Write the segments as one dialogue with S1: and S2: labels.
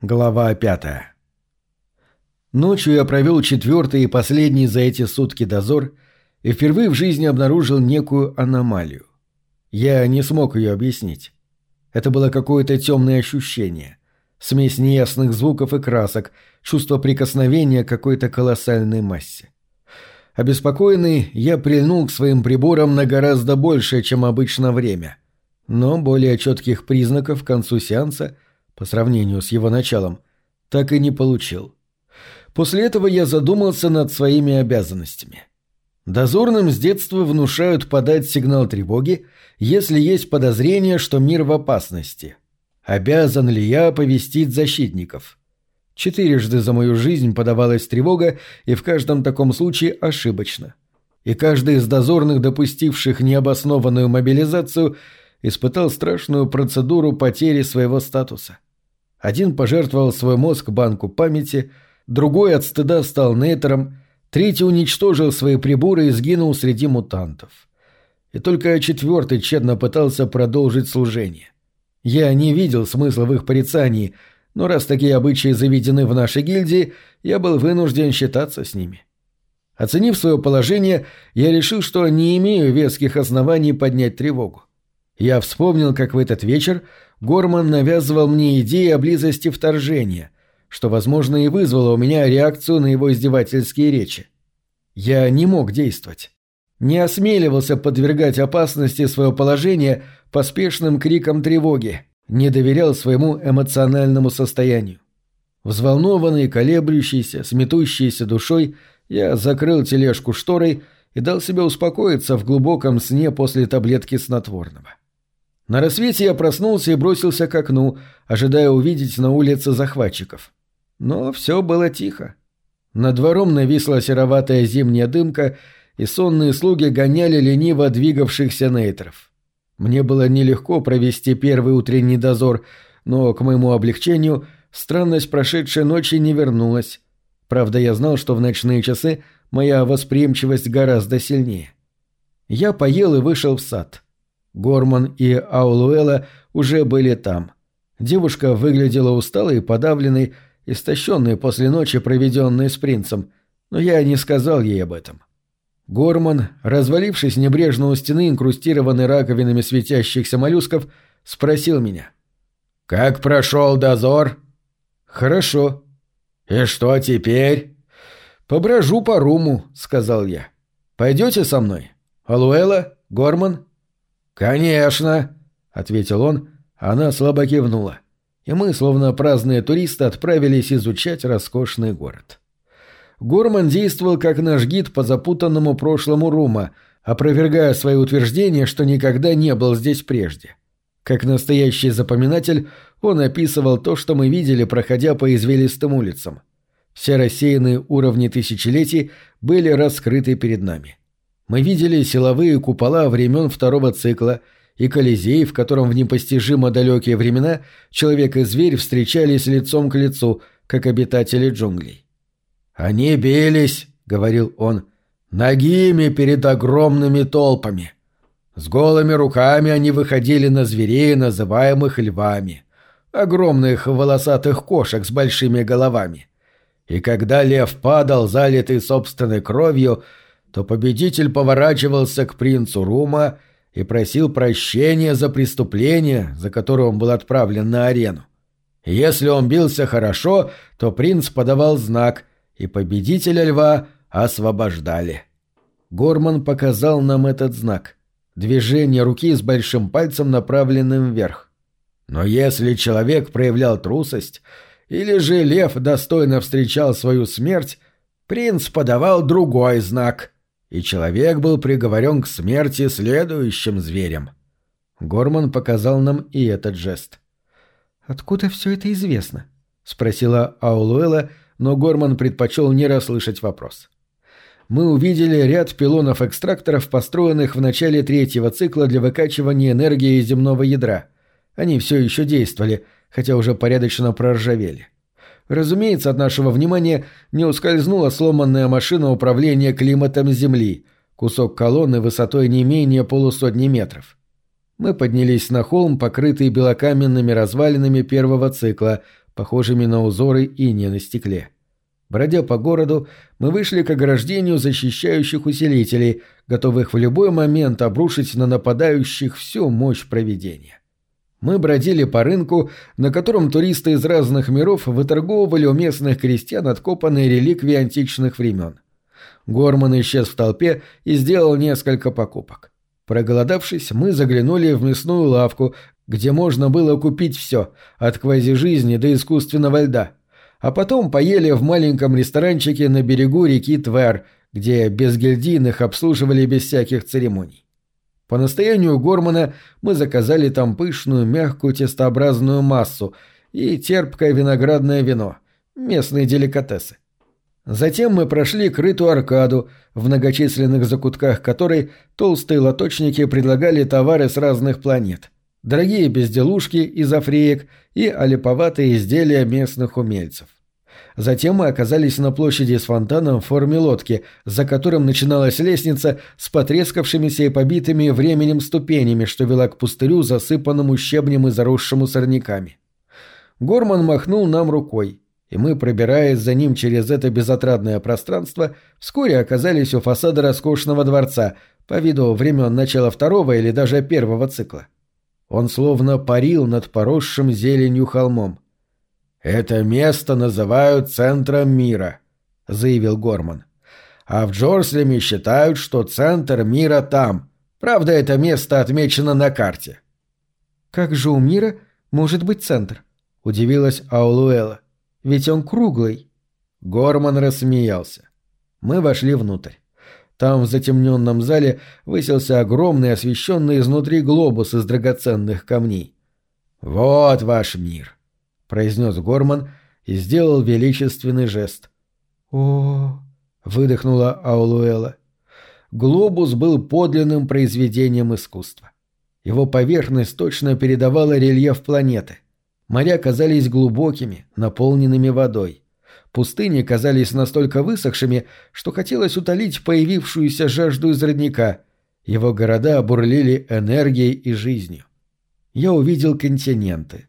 S1: Глава пятая. Ночью я провел четвертый и последний за эти сутки дозор и впервые в жизни обнаружил некую аномалию. Я не смог ее объяснить. Это было какое-то темное ощущение, смесь неясных звуков и красок, чувство прикосновения к какой-то колоссальной массе. Обеспокоенный, я прильнул к своим приборам на гораздо большее, чем обычно время, но более четких признаков к концу сеанса – по сравнению с его началом, так и не получил. После этого я задумался над своими обязанностями. Дозорным с детства внушают подать сигнал тревоги, если есть подозрение, что мир в опасности. Обязан ли я оповестить защитников? Четырежды за мою жизнь подавалась тревога, и в каждом таком случае ошибочно. И каждый из дозорных, допустивших необоснованную мобилизацию, испытал страшную процедуру потери своего статуса. Один пожертвовал свой мозг банку памяти, другой от стыда стал нейтером, третий уничтожил свои приборы и сгинул среди мутантов. И только четвертый тщетно пытался продолжить служение. Я не видел смысла в их порицании, но раз такие обычаи заведены в нашей гильдии, я был вынужден считаться с ними. Оценив свое положение, я решил, что не имею веских оснований поднять тревогу. Я вспомнил, как в этот вечер Горман навязывал мне идеи о близости вторжения, что, возможно, и вызвало у меня реакцию на его издевательские речи. Я не мог действовать. Не осмеливался подвергать опасности свое положение поспешным крикам тревоги, не доверял своему эмоциональному состоянию. Взволнованный, колеблющийся, сметущийся душой, я закрыл тележку шторой и дал себе успокоиться в глубоком сне после таблетки снотворного. На рассвете я проснулся и бросился к окну, ожидая увидеть на улице захватчиков. Но все было тихо. Над двором нависла сероватая зимняя дымка, и сонные слуги гоняли лениво двигавшихся нейтров. Мне было нелегко провести первый утренний дозор, но, к моему облегчению, странность прошедшей ночи не вернулась. Правда, я знал, что в ночные часы моя восприимчивость гораздо сильнее. Я поел и вышел в сад. — Горман и Аулуэла уже были там. Девушка выглядела усталой подавленной, истощенной после ночи, проведенной с принцем, но я не сказал ей об этом. Горман, развалившись небрежно у стены, инкрустированной раковинами светящихся моллюсков, спросил меня. «Как прошел дозор?» «Хорошо». «И что теперь?» «Поброжу по руму», — сказал я. «Пойдете со мной? Алуэла? Горман?» «Конечно», — ответил он, она слабо кивнула. И мы, словно праздные туристы, отправились изучать роскошный город. Горман действовал как наш гид по запутанному прошлому Рума, опровергая свои утверждения, что никогда не был здесь прежде. Как настоящий запоминатель, он описывал то, что мы видели, проходя по извилистым улицам. Все рассеянные уровни тысячелетий были раскрыты перед нами. Мы видели силовые купола времен второго цикла и Колизей, в котором в непостижимо далекие времена человек и зверь встречались лицом к лицу, как обитатели джунглей. «Они бились», — говорил он, — «ногими перед огромными толпами. С голыми руками они выходили на зверей, называемых львами, огромных волосатых кошек с большими головами. И когда лев падал, залитый собственной кровью, — то победитель поворачивался к принцу Рума и просил прощения за преступление, за которое он был отправлен на арену. Если он бился хорошо, то принц подавал знак, и победителя льва освобождали. Горман показал нам этот знак. Движение руки с большим пальцем, направленным вверх. Но если человек проявлял трусость, или же лев достойно встречал свою смерть, принц подавал другой знак — и человек был приговорен к смерти следующим зверем. Горман показал нам и этот жест. «Откуда все это известно?» — спросила Аулуэла, но Горман предпочел не расслышать вопрос. Мы увидели ряд пилонов-экстракторов, построенных в начале третьего цикла для выкачивания энергии земного ядра. Они все еще действовали, хотя уже порядочно проржавели. Разумеется, от нашего внимания не ускользнула сломанная машина управления климатом Земли, кусок колонны высотой не менее полусотни метров. Мы поднялись на холм, покрытый белокаменными развалинами первого цикла, похожими на узоры и не на стекле. Бродя по городу, мы вышли к ограждению защищающих усилителей, готовых в любой момент обрушить на нападающих всю мощь проведения. Мы бродили по рынку, на котором туристы из разных миров выторговывали у местных крестьян откопанные реликвии античных времен. Горман исчез в толпе и сделал несколько покупок. Проголодавшись, мы заглянули в мясную лавку, где можно было купить все, от квази-жизни до искусственного льда. А потом поели в маленьком ресторанчике на берегу реки Твер, где безгильдийных обслуживали без всяких церемоний. По настоянию Гормана мы заказали там пышную, мягкую тестообразную массу и терпкое виноградное вино, местные деликатесы. Затем мы прошли крытую аркаду, в многочисленных закутках которой толстые лоточники предлагали товары с разных планет. Дорогие безделушки из африек и олиповатые изделия местных умельцев. Затем мы оказались на площади с фонтаном в форме лодки, за которым начиналась лестница с потрескавшимися и побитыми временем ступенями, что вела к пустырю, засыпанному щебнем и заросшему сорняками. Горман махнул нам рукой, и мы, пробираясь за ним через это безотрадное пространство, вскоре оказались у фасада роскошного дворца, по виду времен начала второго или даже первого цикла. Он словно парил над поросшим зеленью холмом. «Это место называют центром мира», — заявил Горман. «А в Джорслеме считают, что центр мира там. Правда, это место отмечено на карте».
S2: «Как же у мира может быть центр?» — удивилась Аулуэла. «Ведь он круглый».
S1: Горман рассмеялся. Мы вошли внутрь. Там, в затемненном зале, высился огромный освещенный изнутри глобус из драгоценных камней. «Вот ваш мир произнес Горман и сделал величественный жест.
S2: О,
S1: выдохнула Аулуэла. Глобус был подлинным произведением искусства. Его поверхность точно передавала рельеф планеты. Моря казались глубокими, наполненными водой. Пустыни казались настолько высохшими, что хотелось утолить появившуюся жажду из родника. Его города бурлили энергией и жизнью. Я увидел континенты.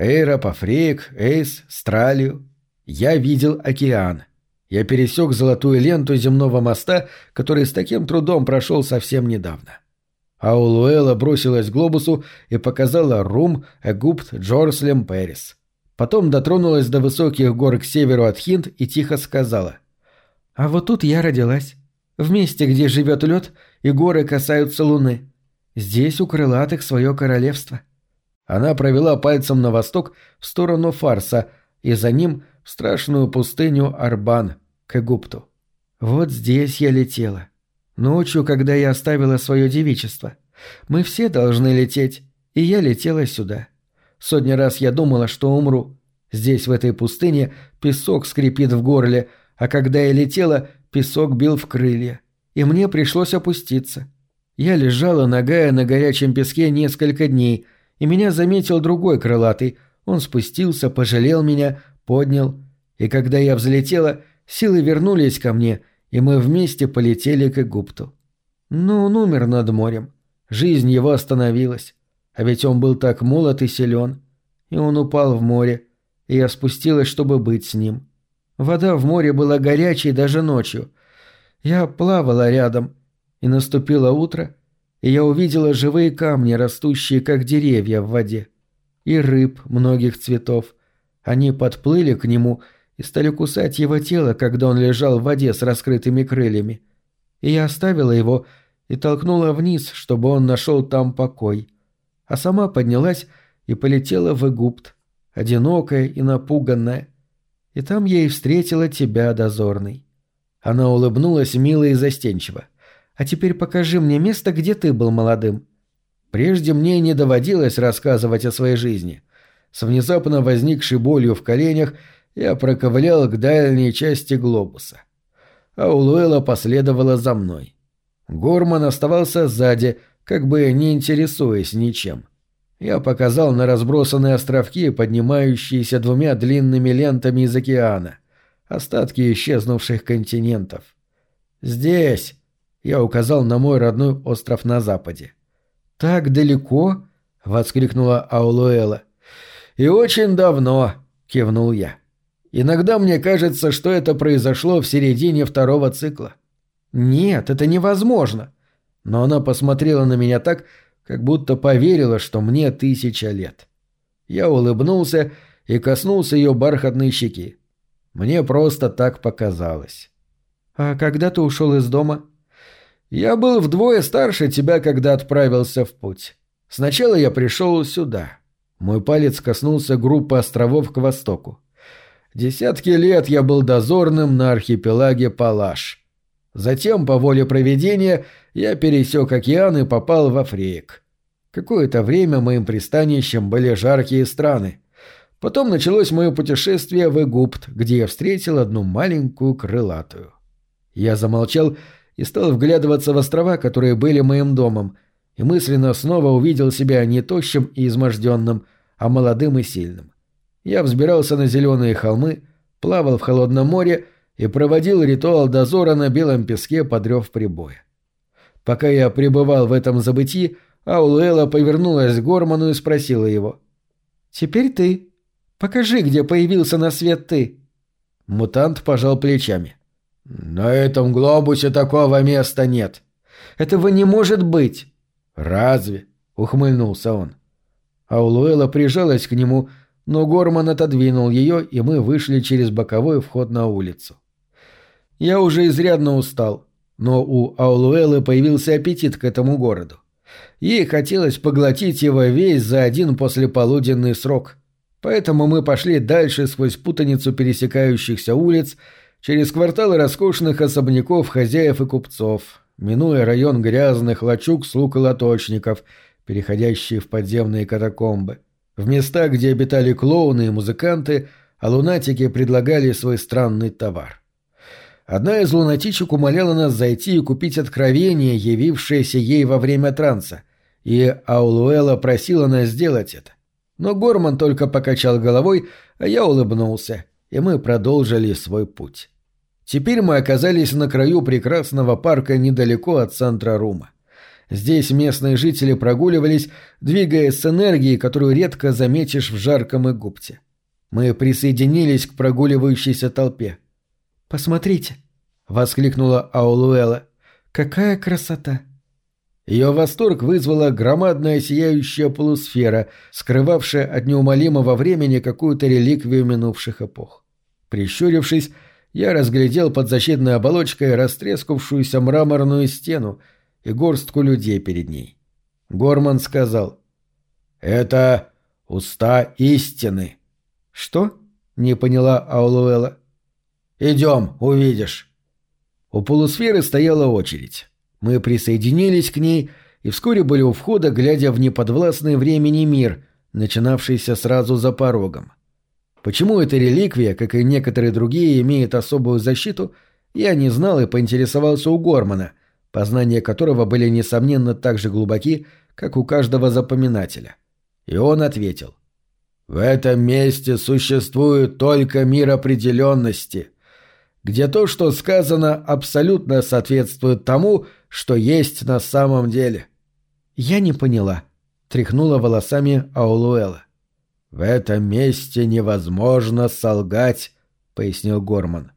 S1: Эйра, Пафреек, Эйс, Стралию. Я видел океан. Я пересек золотую ленту земного моста, который с таким трудом прошел совсем недавно. Аулуэла бросилась к глобусу и показала Рум, Эгупт, Джорслем, Пэрис. Потом дотронулась до высоких гор к северу от Хинд и тихо сказала.
S2: «А вот тут я родилась. В месте, где живет лед, и горы касаются луны. Здесь у крылатых свое королевство.
S1: Она провела пальцем на восток в сторону Фарса и за ним в страшную пустыню Арбан, к Египту.
S2: «Вот здесь я летела. Ночью, когда я оставила свое девичество. Мы все должны лететь, и я летела сюда. Сотни раз я думала, что умру. Здесь, в этой пустыне, песок скрипит в горле, а когда я летела, песок бил в крылья. И мне пришлось опуститься. Я лежала, ногая на горячем песке несколько дней — и меня заметил другой крылатый. Он спустился, пожалел меня, поднял. И когда я взлетела, силы вернулись ко мне, и мы вместе полетели к Египту. Но он умер над морем. Жизнь его остановилась. А ведь он был так молод и силен. И он упал в море, и я спустилась, чтобы быть с ним. Вода в море была горячей даже ночью. Я плавала рядом, и наступило утро, и я увидела живые камни, растущие как деревья в воде, и рыб многих цветов. Они подплыли к нему и стали кусать его тело, когда он лежал в воде с раскрытыми крыльями. И я оставила его и толкнула вниз, чтобы он нашел там покой. А сама поднялась и полетела в Египт, одинокая и напуганная. И там я и встретила тебя, дозорный. Она улыбнулась мило и застенчиво. — а теперь покажи мне место, где ты был молодым. Прежде мне не доводилось рассказывать о своей жизни. С внезапно возникшей болью в коленях я проковылял к дальней части глобуса. А Улуэла последовала за мной. Горман оставался сзади, как бы не интересуясь ничем. Я показал на разбросанные островки, поднимающиеся двумя длинными лентами из океана, остатки исчезнувших континентов. «Здесь», я указал на мой родной остров на западе. «Так далеко?» — воскликнула Аулуэла. «И очень давно», —
S1: кивнул я. Иногда мне кажется, что это произошло в середине второго цикла.
S2: Нет, это невозможно.
S1: Но она посмотрела на меня так, как будто поверила, что мне тысяча лет. Я улыбнулся и коснулся ее бархатной щеки. Мне просто так показалось.
S2: «А когда ты ушел из дома?»
S1: «Я был вдвое старше тебя, когда отправился в путь. Сначала я пришел сюда». Мой палец коснулся группы островов к востоку. Десятки лет я был дозорным на архипелаге Палаш. Затем, по воле проведения, я пересек океан и попал в Африк. Какое-то время моим пристанищем были жаркие страны. Потом началось мое путешествие в Египт, где я встретил одну маленькую крылатую. Я замолчал и стал вглядываться в острова, которые были моим домом, и мысленно снова увидел себя не тощим и изможденным, а молодым и сильным. Я взбирался на зеленые холмы, плавал в холодном море и проводил ритуал дозора на белом песке под рев прибоя. Пока я пребывал в этом забытии, Аулуэла повернулась к Горману и спросила его.
S2: «Теперь ты», Покажи, где появился на свет ты».
S1: Мутант пожал плечами. «На этом глобусе такого места нет».
S2: «Этого не может быть».
S1: «Разве?» — ухмыльнулся он. Аулуэла прижалась к нему, но Горман отодвинул ее, и мы вышли через боковой вход на улицу. Я уже изрядно устал, но у Аулуэлы появился аппетит к этому городу. Ей хотелось поглотить его весь за один послеполуденный срок. Поэтому мы пошли дальше сквозь путаницу пересекающихся улиц, через кварталы роскошных особняков хозяев и купцов, минуя район грязных лачуг слуг и лоточников, переходящие в подземные катакомбы, в места, где обитали клоуны и музыканты, а лунатики предлагали свой странный товар. Одна из лунатичек умоляла нас зайти и купить откровение, явившееся ей во время транса, и Аулуэла просила нас сделать это. Но Горман только покачал головой, а я улыбнулся, и мы продолжили свой путь. Теперь мы оказались на краю прекрасного парка недалеко от центра Рума. Здесь местные жители прогуливались, двигаясь с энергией, которую редко заметишь в жарком Эгупте. Мы присоединились к прогуливающейся толпе.
S2: «Посмотрите!» — воскликнула Аулуэла. «Какая красота!»
S1: Ее восторг вызвала громадная сияющая полусфера, скрывавшая от неумолимого времени какую-то реликвию минувших эпох. Прищурившись, я разглядел под защитной оболочкой растрескавшуюся мраморную стену и горстку людей перед ней. Горман сказал «Это уста истины».
S2: «Что?»
S1: — не поняла Аулуэла. «Идем, увидишь». У полусферы стояла очередь. Мы присоединились к ней и вскоре были у входа, глядя в неподвластный времени мир, начинавшийся сразу за порогом. Почему эта реликвия, как и некоторые другие, имеет особую защиту, я не знал и поинтересовался у Гормана, познания которого были, несомненно, так же глубоки, как у каждого запоминателя. И он ответил. «В этом месте существует только мир определенности, где то, что сказано, абсолютно соответствует тому, что есть на самом деле.
S2: Я не поняла, тряхнула волосами Аулуэла.
S1: В этом месте невозможно солгать, пояснил Горман.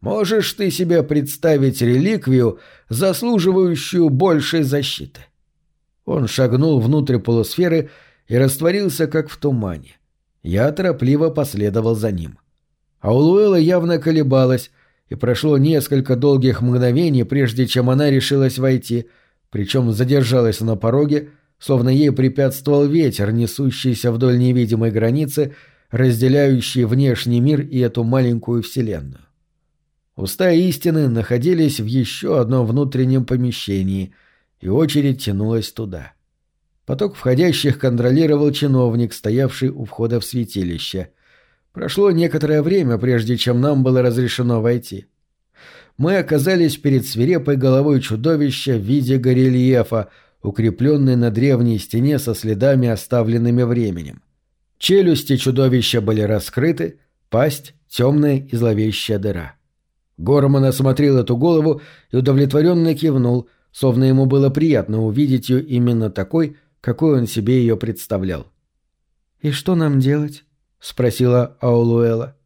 S1: Можешь ты себе представить реликвию, заслуживающую большей защиты? Он шагнул внутрь полусферы и растворился, как в тумане. Я торопливо последовал за ним. Аулуэла явно колебалась, и прошло несколько долгих мгновений, прежде чем она решилась войти, причем задержалась на пороге, словно ей препятствовал ветер, несущийся вдоль невидимой границы, разделяющей внешний мир и эту маленькую вселенную. Уста истины находились в еще одном внутреннем помещении, и очередь тянулась туда. Поток входящих контролировал чиновник, стоявший у входа в святилище — Прошло некоторое время, прежде чем нам было разрешено войти. Мы оказались перед свирепой головой чудовища в виде горельефа, укрепленной на древней стене со следами, оставленными временем. Челюсти чудовища были раскрыты, пасть — темная и зловещая дыра. Горман осмотрел эту голову и удовлетворенно кивнул, словно ему было приятно увидеть ее именно такой, какой он себе ее представлял.
S2: «И что нам делать?»
S1: — спросила Аулуэла.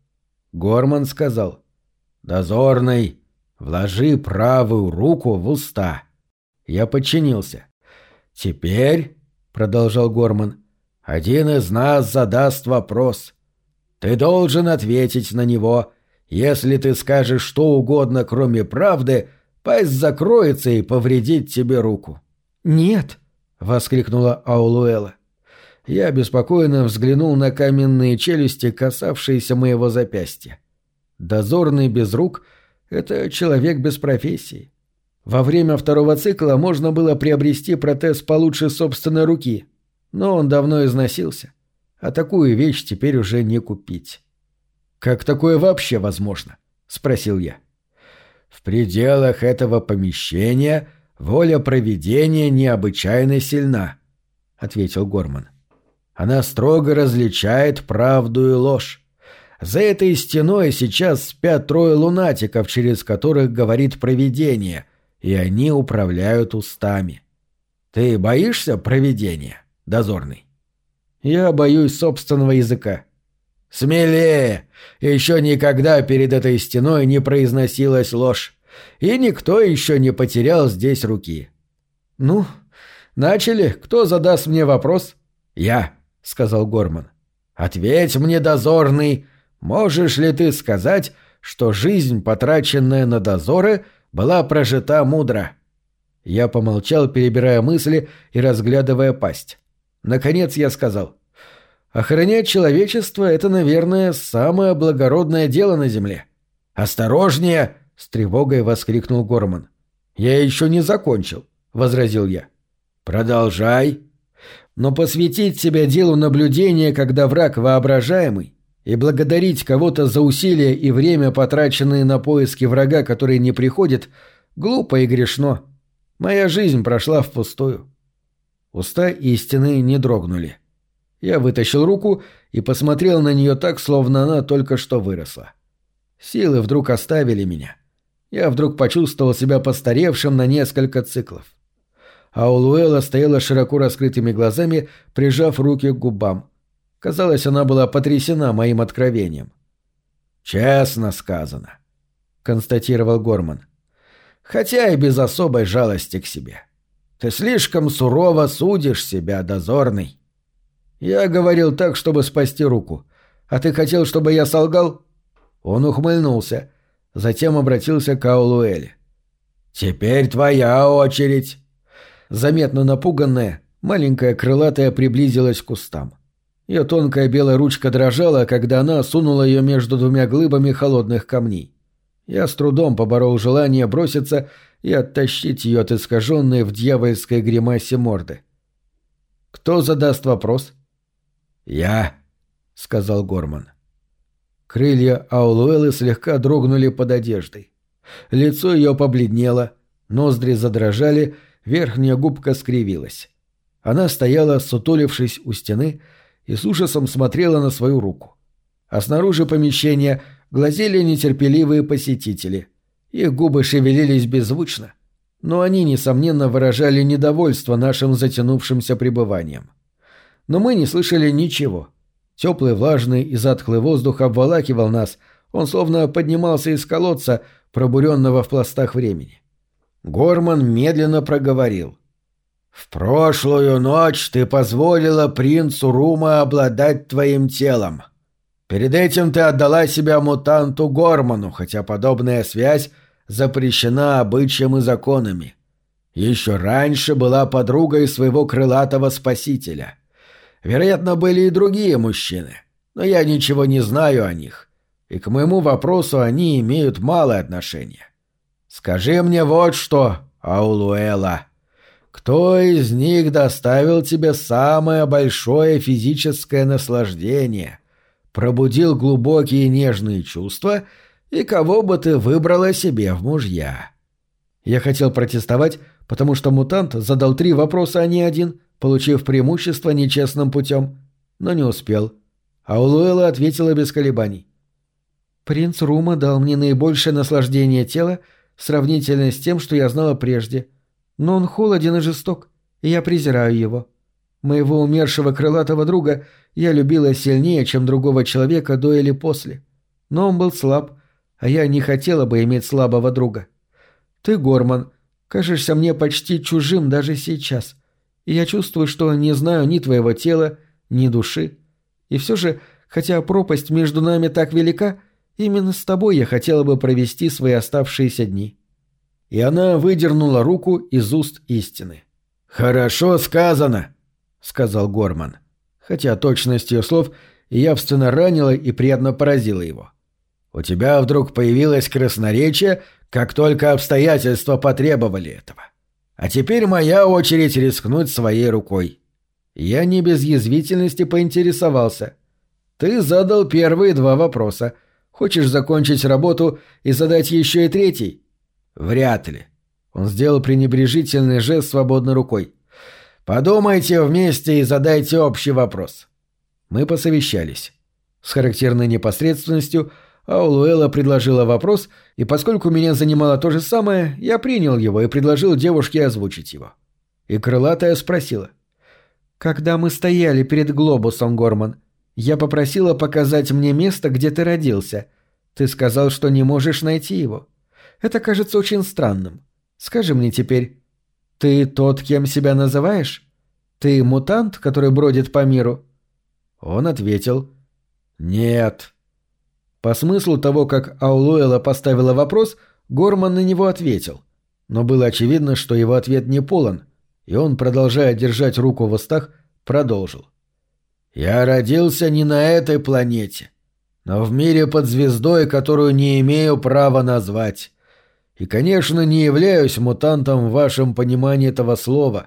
S1: Горман сказал. «Дозорный, вложи правую руку в уста». Я подчинился. «Теперь», — продолжал Горман, — «один из нас задаст вопрос. Ты должен ответить на него. Если ты скажешь что угодно, кроме правды, пасть закроется и повредит тебе руку».
S2: «Нет», — воскликнула Аулуэла. Я беспокойно взглянул на каменные челюсти, касавшиеся моего запястья. Дозорный без рук — это человек без профессии. Во время второго цикла можно было приобрести протез получше собственной руки, но он давно износился, а такую вещь теперь уже не купить. «Как такое вообще возможно?» — спросил я.
S1: «В пределах этого помещения воля проведения необычайно сильна», — ответил Горман. «Она строго различает правду и ложь. За этой стеной сейчас спят трое лунатиков, через которых говорит провидение, и они управляют устами. Ты боишься провидения, дозорный?
S2: Я боюсь собственного языка.
S1: Смелее! Еще никогда перед этой стеной не произносилась ложь, и никто еще не потерял здесь руки.
S2: Ну, начали. Кто задаст мне вопрос?
S1: Я, сказал Горман. Ответь мне, дозорный, можешь ли ты сказать, что жизнь, потраченная на дозоры, была прожита мудро. Я помолчал, перебирая мысли и разглядывая пасть. Наконец я сказал. «Охранять человечество — это, наверное, самое благородное дело на Земле». «Осторожнее!» — с тревогой воскликнул Горман. «Я еще не закончил», — возразил я. «Продолжай». «Но посвятить себя делу наблюдения, когда враг воображаемый, и благодарить кого-то за усилия и время, потраченные на поиски врага, который не приходит, глупо и грешно. Моя жизнь прошла впустую. Уста истины не дрогнули. Я вытащил руку и посмотрел на нее так, словно она только что выросла. Силы вдруг оставили меня. Я вдруг почувствовал себя постаревшим на несколько циклов. А Улуэла стояла широко раскрытыми глазами, прижав руки к губам. Казалось, она была потрясена моим откровением. «Честно сказано», — констатировал Горман. «Хотя и без особой жалости к себе. Ты слишком сурово судишь себя, дозорный». «Я говорил так, чтобы спасти руку. А ты хотел, чтобы я солгал?» Он ухмыльнулся, затем обратился к Аулуэле. «Теперь твоя очередь». Заметно напуганная, маленькая крылатая приблизилась к кустам. Ее тонкая белая ручка дрожала, когда она сунула ее между двумя глыбами холодных камней. Я с трудом поборол желание броситься и оттащить ее от искаженной в дьявольской гримасе морды. «Кто задаст вопрос?» «Я», — сказал Горман. Крылья Аулуэлы слегка дрогнули под одеждой. Лицо ее побледнело, ноздри задрожали, верхняя губка скривилась. Она стояла, сутулившись у стены, и с ужасом смотрела на свою руку. А снаружи помещения глазели нетерпеливые посетители. Их губы шевелились беззвучно, но они, несомненно, выражали недовольство нашим затянувшимся пребыванием. Но мы не слышали ничего. Теплый, влажный и затхлый воздух обволакивал нас, он словно поднимался из колодца, пробуренного в пластах времени. Горман медленно проговорил — «В прошлую ночь ты позволила принцу Рума обладать твоим телом. Перед этим ты отдала себя мутанту Горману, хотя подобная связь запрещена обычаем и законами. Еще раньше была подругой своего крылатого спасителя. Вероятно, были и другие мужчины, но я ничего не знаю о них, и к моему вопросу они имеют малое отношение. Скажи мне вот что, Аулуэла». Кто из них доставил тебе самое большое физическое наслаждение, пробудил глубокие нежные чувства и кого бы ты выбрала себе в мужья? Я хотел протестовать, потому что мутант задал три вопроса, а не один, получив преимущество нечестным путем, но не успел. А Улуэла ответила без колебаний. «Принц Рума дал мне наибольшее наслаждение тела сравнительно с тем, что я знала прежде — но он холоден и жесток, и я презираю его.
S2: Моего умершего крылатого друга я любила сильнее, чем другого человека до или после. Но он был слаб, а я не хотела бы иметь слабого друга. Ты, Горман, кажешься мне почти чужим даже сейчас, и я чувствую, что не знаю ни твоего тела, ни души. И все же, хотя пропасть между нами так велика, именно с тобой я хотела бы провести свои оставшиеся дни». И она выдернула руку из уст истины. «Хорошо сказано!» сказал Горман. Хотя точность ее слов явственно ранила и приятно поразила его. «У тебя вдруг появилось красноречие, как только обстоятельства потребовали этого. А теперь моя очередь рискнуть своей рукой». Я не без язвительности поинтересовался. «Ты задал первые два вопроса. Хочешь закончить работу и задать еще и третий?» «Вряд ли». Он сделал пренебрежительный жест свободной рукой. Подумайте вместе и задайте общий вопрос. Мы посовещались. С характерной непосредственностью Аулуэла предложила вопрос, и поскольку меня занимало то же самое, я принял его и предложил девушке озвучить его. И крылатая спросила. «Когда мы стояли перед глобусом, Горман, я попросила показать мне место, где ты родился. Ты сказал, что не можешь найти его. Это кажется очень странным. Скажи мне теперь, «Ты тот, кем себя называешь? Ты мутант, который бродит по миру?» Он ответил «Нет». По смыслу того, как Аулуэла поставила вопрос, Горман на него ответил. Но было очевидно, что его ответ не полон, и он, продолжая держать руку в устах, продолжил. «Я родился не на этой планете, но в мире под звездой, которую не имею права назвать. И, конечно, не являюсь мутантом в вашем понимании этого слова,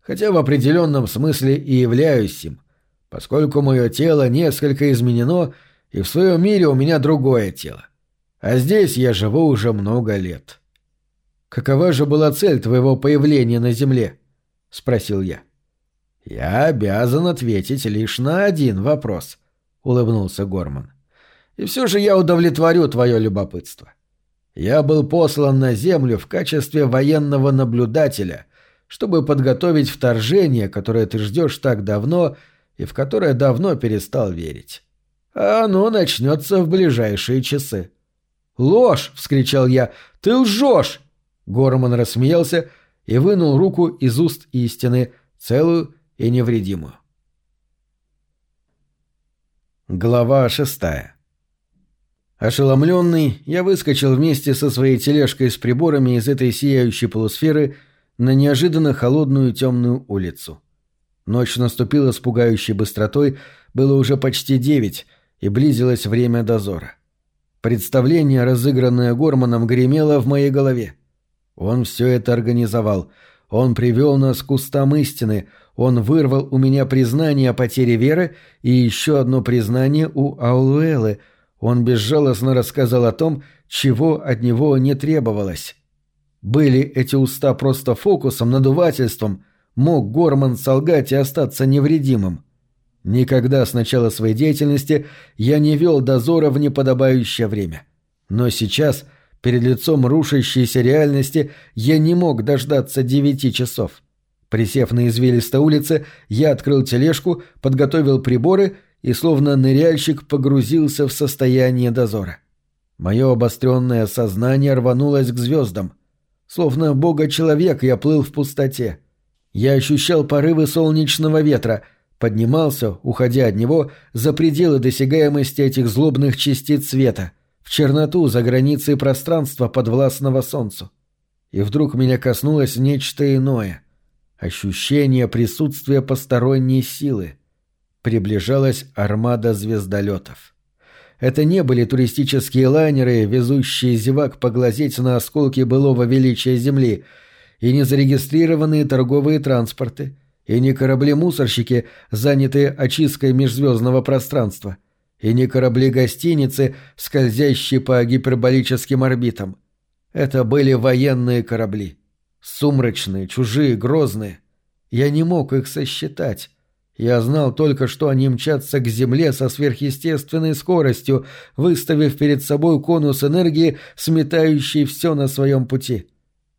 S2: хотя в определенном смысле и являюсь им, поскольку мое тело несколько изменено, и в своем мире у меня другое тело. А здесь я живу уже много лет. «Какова же была цель твоего появления на Земле?» — спросил я. «Я обязан ответить лишь на один вопрос», — улыбнулся Горман. «И все же я удовлетворю твое любопытство. Я был послан на Землю в качестве военного наблюдателя, чтобы подготовить вторжение, которое ты ждешь так давно и в которое давно перестал верить. А оно начнется в ближайшие часы. «Ложь!» — вскричал я. «Ты лжешь!» Горман рассмеялся и вынул руку из уст истины, целую и невредимую. Глава шестая Ошеломленный, я выскочил вместе со своей тележкой с приборами из этой сияющей полусферы на неожиданно холодную темную улицу. Ночь наступила с пугающей быстротой, было уже почти девять, и близилось время дозора. Представление, разыгранное Горманом, гремело в моей голове. Он все это организовал. Он привел нас к кустам истины. Он вырвал у меня признание о потере веры и еще одно признание у Аулуэлы — он безжалостно рассказал о том, чего от него не требовалось. Были эти уста просто фокусом, надувательством, мог Горман солгать и остаться невредимым. Никогда с начала своей деятельности я не вел дозора в неподобающее время. Но сейчас, перед лицом рушащейся реальности, я не мог дождаться девяти часов. Присев на извилистой улице, я открыл тележку, подготовил приборы и словно ныряльщик погрузился в состояние дозора. Мое обостренное сознание рванулось к звездам. Словно бога-человек я плыл в пустоте. Я ощущал порывы солнечного ветра, поднимался, уходя от него, за пределы досягаемости этих злобных частиц света, в черноту за границей пространства подвластного солнцу. И вдруг меня коснулось нечто иное — ощущение присутствия посторонней силы — приближалась армада звездолетов. Это не были туристические лайнеры, везущие зевак поглазеть на осколки былого величия Земли, и не зарегистрированные торговые транспорты, и не корабли-мусорщики, занятые очисткой межзвездного пространства, и не корабли-гостиницы, скользящие по гиперболическим орбитам. Это были военные корабли. Сумрачные, чужие, грозные. Я не мог их сосчитать. Я знал только, что они мчатся к Земле со сверхъестественной скоростью, выставив перед собой конус энергии, сметающий все на своем пути.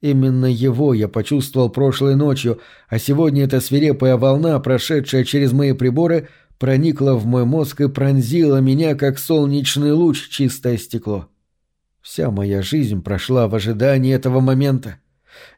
S1: Именно его я почувствовал прошлой ночью, а сегодня эта свирепая волна, прошедшая через мои приборы, проникла в мой мозг и пронзила меня, как солнечный луч чистое стекло. Вся моя жизнь прошла в ожидании этого момента.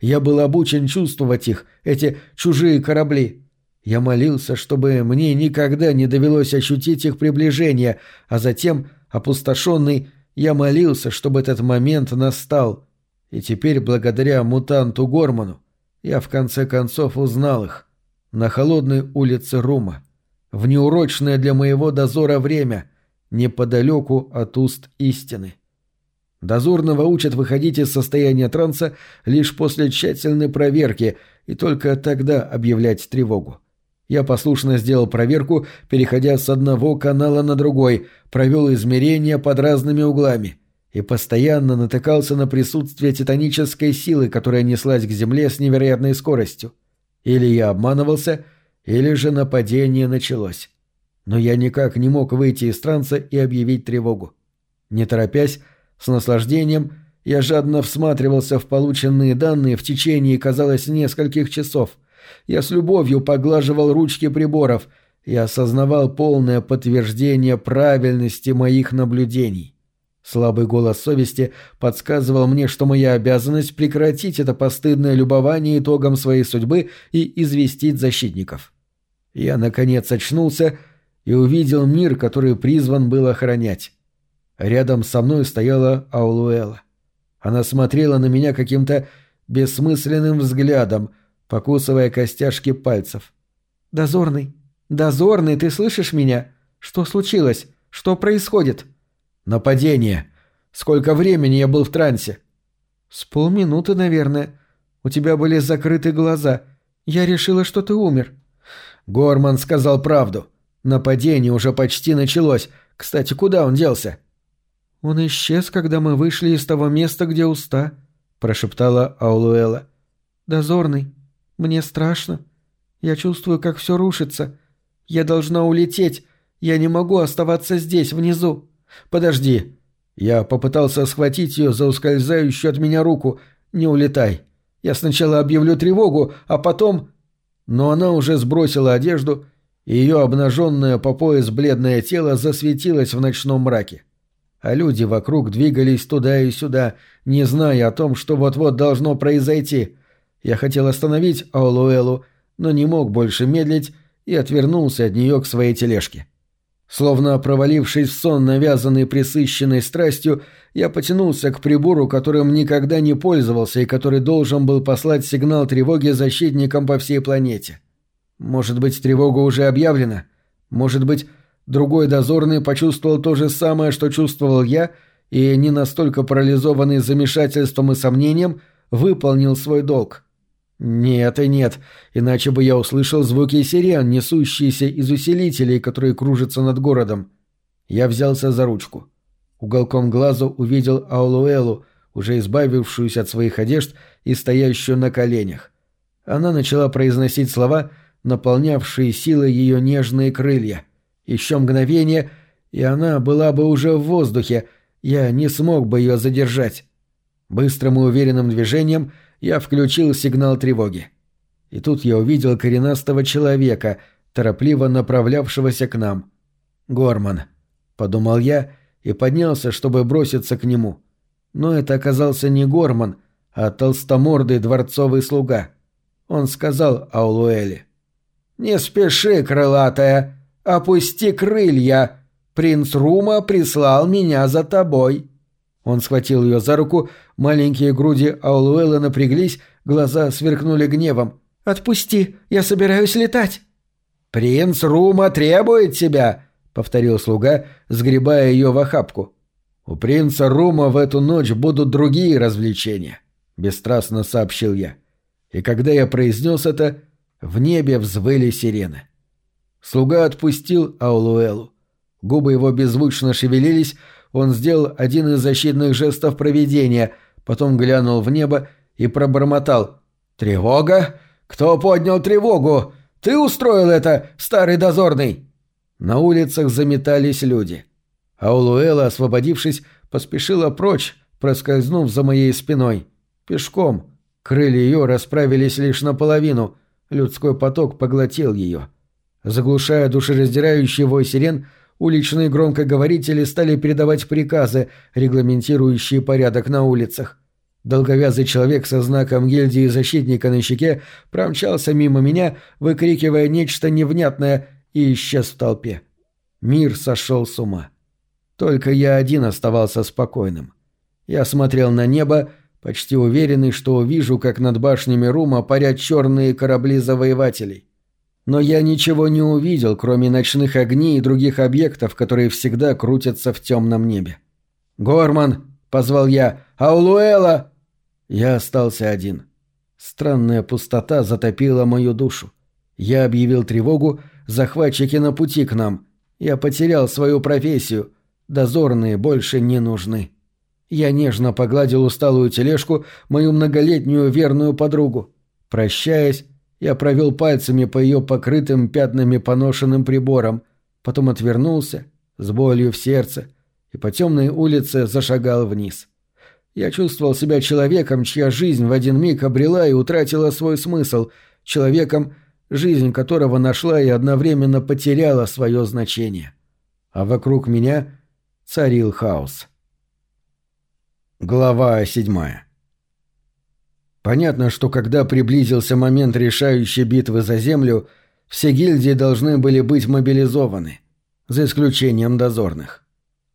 S1: Я был обучен чувствовать их, эти чужие корабли. Я молился, чтобы мне никогда не довелось ощутить их приближение, а затем, опустошенный, я молился, чтобы этот момент настал. И теперь, благодаря мутанту Горману, я в конце концов узнал их. На холодной улице Рума. В неурочное для моего дозора время, неподалеку от уст истины. Дозорного учат выходить из состояния транса лишь после тщательной проверки и только тогда объявлять тревогу. Я послушно сделал проверку, переходя с одного канала на другой, провел измерения под разными углами и постоянно натыкался на присутствие титанической силы, которая неслась к Земле с невероятной скоростью. Или я обманывался, или же нападение началось. Но я никак не мог выйти из транса и объявить тревогу. Не торопясь, с наслаждением я жадно всматривался в полученные данные в течение, казалось, нескольких часов. Я с любовью поглаживал ручки приборов и осознавал полное подтверждение правильности моих наблюдений. Слабый голос совести подсказывал мне, что моя обязанность прекратить это постыдное любование итогом своей судьбы и известить защитников. Я, наконец, очнулся и увидел мир, который призван был охранять. Рядом со мной стояла Аулуэла. Она смотрела на меня каким-то бессмысленным взглядом, покусывая костяшки пальцев. «Дозорный! Дозорный, ты слышишь меня? Что случилось? Что происходит?» «Нападение! Сколько времени я был в трансе?» «С полминуты, наверное. У тебя были закрыты глаза. Я решила, что ты умер». Горман сказал правду. Нападение уже почти началось. Кстати, куда он делся?» «Он исчез, когда мы вышли из того места, где уста», — прошептала Аулуэла. «Дозорный, мне страшно. Я чувствую, как все рушится. Я должна улететь. Я не могу оставаться здесь, внизу. Подожди». Я попытался схватить ее за ускользающую от меня руку. «Не улетай. Я сначала объявлю тревогу, а потом...» Но она уже сбросила одежду, и ее обнаженное по пояс бледное тело засветилось в ночном мраке а люди вокруг двигались туда и сюда, не зная о том, что вот-вот должно произойти. Я хотел остановить Аулуэлу, но не мог больше медлить и отвернулся от нее к своей тележке. Словно провалившись в сон, навязанный присыщенной страстью, я потянулся к прибору, которым никогда не пользовался и который должен был послать сигнал тревоги защитникам по всей планете. Может быть, тревога уже объявлена? Может быть, Другой дозорный почувствовал то же самое, что чувствовал я, и, не настолько парализованный замешательством и сомнением, выполнил свой долг. Нет и нет, иначе бы я услышал звуки сирен, несущиеся из усилителей, которые кружатся над городом. Я взялся за ручку. Уголком глаза увидел Аулуэлу, уже избавившуюся от своих одежд и стоящую на коленях. Она начала произносить слова, наполнявшие силой ее нежные крылья. Еще мгновение, и она была бы уже в воздухе, я не смог бы ее задержать. Быстрым и уверенным движением я включил сигнал тревоги. И тут я увидел коренастого человека, торопливо направлявшегося к нам. «Горман», — подумал я и поднялся, чтобы броситься к нему. Но это оказался не Горман, а толстомордый дворцовый слуга. Он сказал Аулуэле. «Не спеши, крылатая!» «Опусти крылья! Принц Рума прислал меня за тобой!» Он схватил ее за руку, маленькие груди Аулуэлла напряглись, глаза сверкнули гневом. «Отпусти! Я собираюсь летать!» «Принц Рума требует тебя!» — повторил слуга, сгребая ее в охапку. «У принца Рума в эту ночь будут другие развлечения», — бесстрастно сообщил я. И когда я произнес это, в небе взвыли сирены. Слуга отпустил Аулуэлу. Губы его беззвучно шевелились, он сделал один из защитных жестов проведения, потом глянул в небо и пробормотал. «Тревога? Кто поднял тревогу? Ты устроил это, старый дозорный?» На улицах заметались люди. Аулуэла, освободившись, поспешила прочь, проскользнув за моей спиной. Пешком. Крылья ее расправились лишь наполовину, людской поток поглотил ее. Заглушая душераздирающий вой сирен, уличные громкоговорители стали передавать приказы, регламентирующие порядок на улицах. Долговязый человек со знаком гильдии защитника на щеке промчался мимо меня, выкрикивая нечто невнятное, и исчез в толпе. Мир сошел с ума. Только я один оставался спокойным. Я смотрел на небо, почти уверенный, что увижу, как над башнями Рума парят черные корабли завоевателей. Но я ничего не увидел, кроме ночных огней и других объектов, которые всегда крутятся в темном небе. «Горман!» — позвал я. «Аулуэла!» Я остался один. Странная пустота затопила мою душу. Я объявил тревогу, захватчики на пути к нам. Я потерял свою профессию. Дозорные больше не нужны. Я нежно погладил усталую тележку, мою многолетнюю верную подругу. Прощаясь, я провел пальцами по ее покрытым пятнами поношенным приборам, потом отвернулся, с болью в сердце, и по темной улице зашагал вниз. Я чувствовал себя человеком, чья жизнь в один миг обрела и утратила свой смысл, человеком, жизнь которого нашла и одновременно потеряла свое значение. А вокруг меня царил хаос. Глава седьмая Понятно, что когда приблизился момент решающей битвы за Землю, все гильдии должны были быть мобилизованы, за исключением дозорных.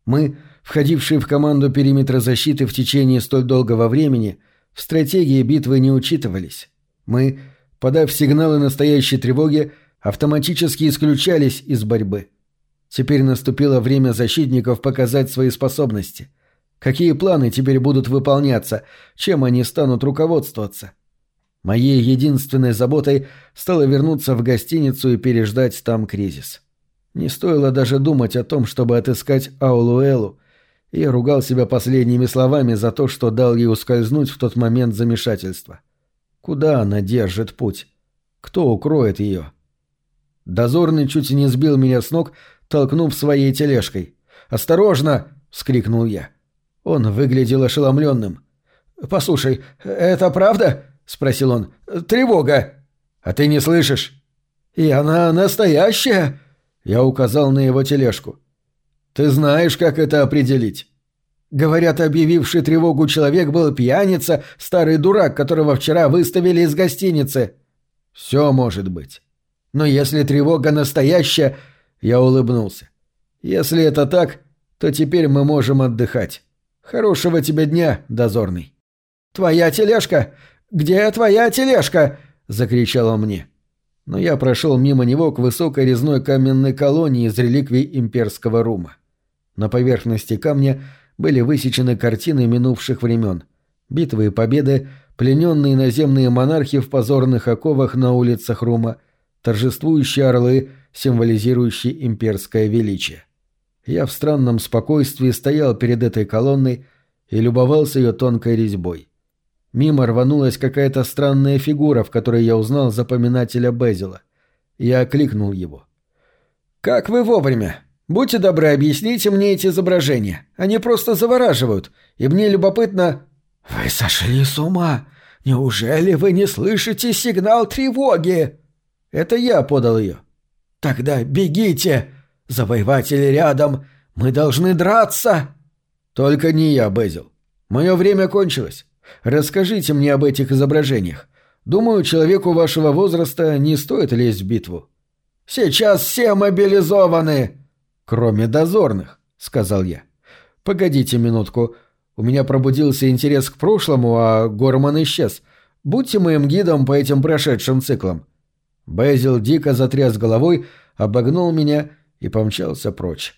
S1: Мы, входившие в команду периметра защиты в течение столь долгого времени, в стратегии битвы не учитывались. Мы, подав сигналы настоящей тревоги, автоматически исключались из борьбы. Теперь наступило время защитников показать свои способности. Какие планы теперь будут выполняться, чем они станут руководствоваться? Моей единственной заботой стало вернуться в гостиницу и переждать там кризис. Не стоило даже думать о том, чтобы отыскать Аулуэлу. Я ругал себя последними словами за то, что дал ей ускользнуть в тот момент замешательства. Куда она держит путь? Кто укроет ее? Дозорный чуть не сбил меня с ног, толкнув своей тележкой. «Осторожно!» — вскрикнул я. Он выглядел ошеломленным. «Послушай, это правда?» — спросил он. «Тревога!» «А ты не слышишь?» «И она настоящая?» Я указал на его тележку. «Ты знаешь, как это определить?» Говорят, объявивший тревогу человек был пьяница, старый дурак, которого вчера выставили из гостиницы. Все может быть. Но если тревога настоящая, я улыбнулся. Если это так, то теперь мы можем отдыхать. Хорошего тебе дня, дозорный. Твоя тележка? Где твоя тележка? закричал он мне. Но я прошел мимо него к высокой резной каменной колонии из реликвий имперского рума. На поверхности камня были высечены картины минувших времен. Битвы и победы, плененные наземные монархи в позорных оковах на улицах Рума, торжествующие орлы, символизирующие имперское величие. Я в странном спокойствии стоял перед этой колонной и любовался ее тонкой резьбой. Мимо рванулась какая-то странная фигура, в которой я узнал запоминателя Безила. Я окликнул его. «Как вы вовремя! Будьте добры, объясните мне эти изображения. Они просто завораживают, и мне любопытно...» «Вы сошли с ума! Неужели вы не слышите сигнал тревоги?» «Это я подал ее». «Тогда бегите! Завоеватели рядом! Мы должны драться!» «Только не я, Безил. Мое время кончилось. Расскажите мне об этих изображениях. Думаю, человеку вашего возраста не стоит лезть в битву». «Сейчас все мобилизованы!» «Кроме дозорных», — сказал я. «Погодите минутку. У меня пробудился интерес к прошлому, а Горман исчез. Будьте моим гидом по этим прошедшим циклам». Безил дико затряс головой, обогнул меня и помчался прочь.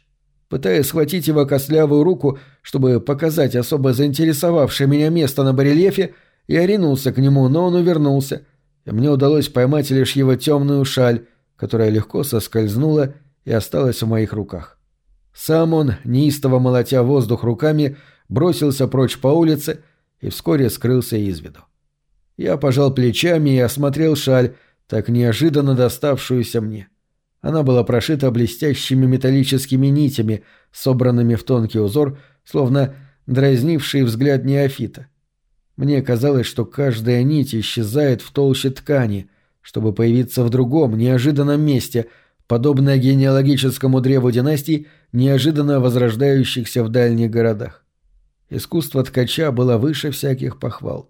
S1: Пытаясь схватить его костлявую руку, чтобы показать особо заинтересовавшее меня место на барельефе, я ринулся к нему, но он увернулся, и мне удалось поймать лишь его темную шаль, которая легко соскользнула и осталась в моих руках. Сам он, неистово молотя воздух руками, бросился прочь по улице и вскоре скрылся из виду. Я пожал плечами и осмотрел шаль, так неожиданно доставшуюся мне. Она была прошита блестящими металлическими нитями, собранными в тонкий узор, словно дразнивший взгляд неофита. Мне казалось, что каждая нить исчезает в толще ткани, чтобы появиться в другом, неожиданном месте, подобно генеалогическому древу династий, неожиданно возрождающихся в дальних городах. Искусство ткача было выше всяких похвал.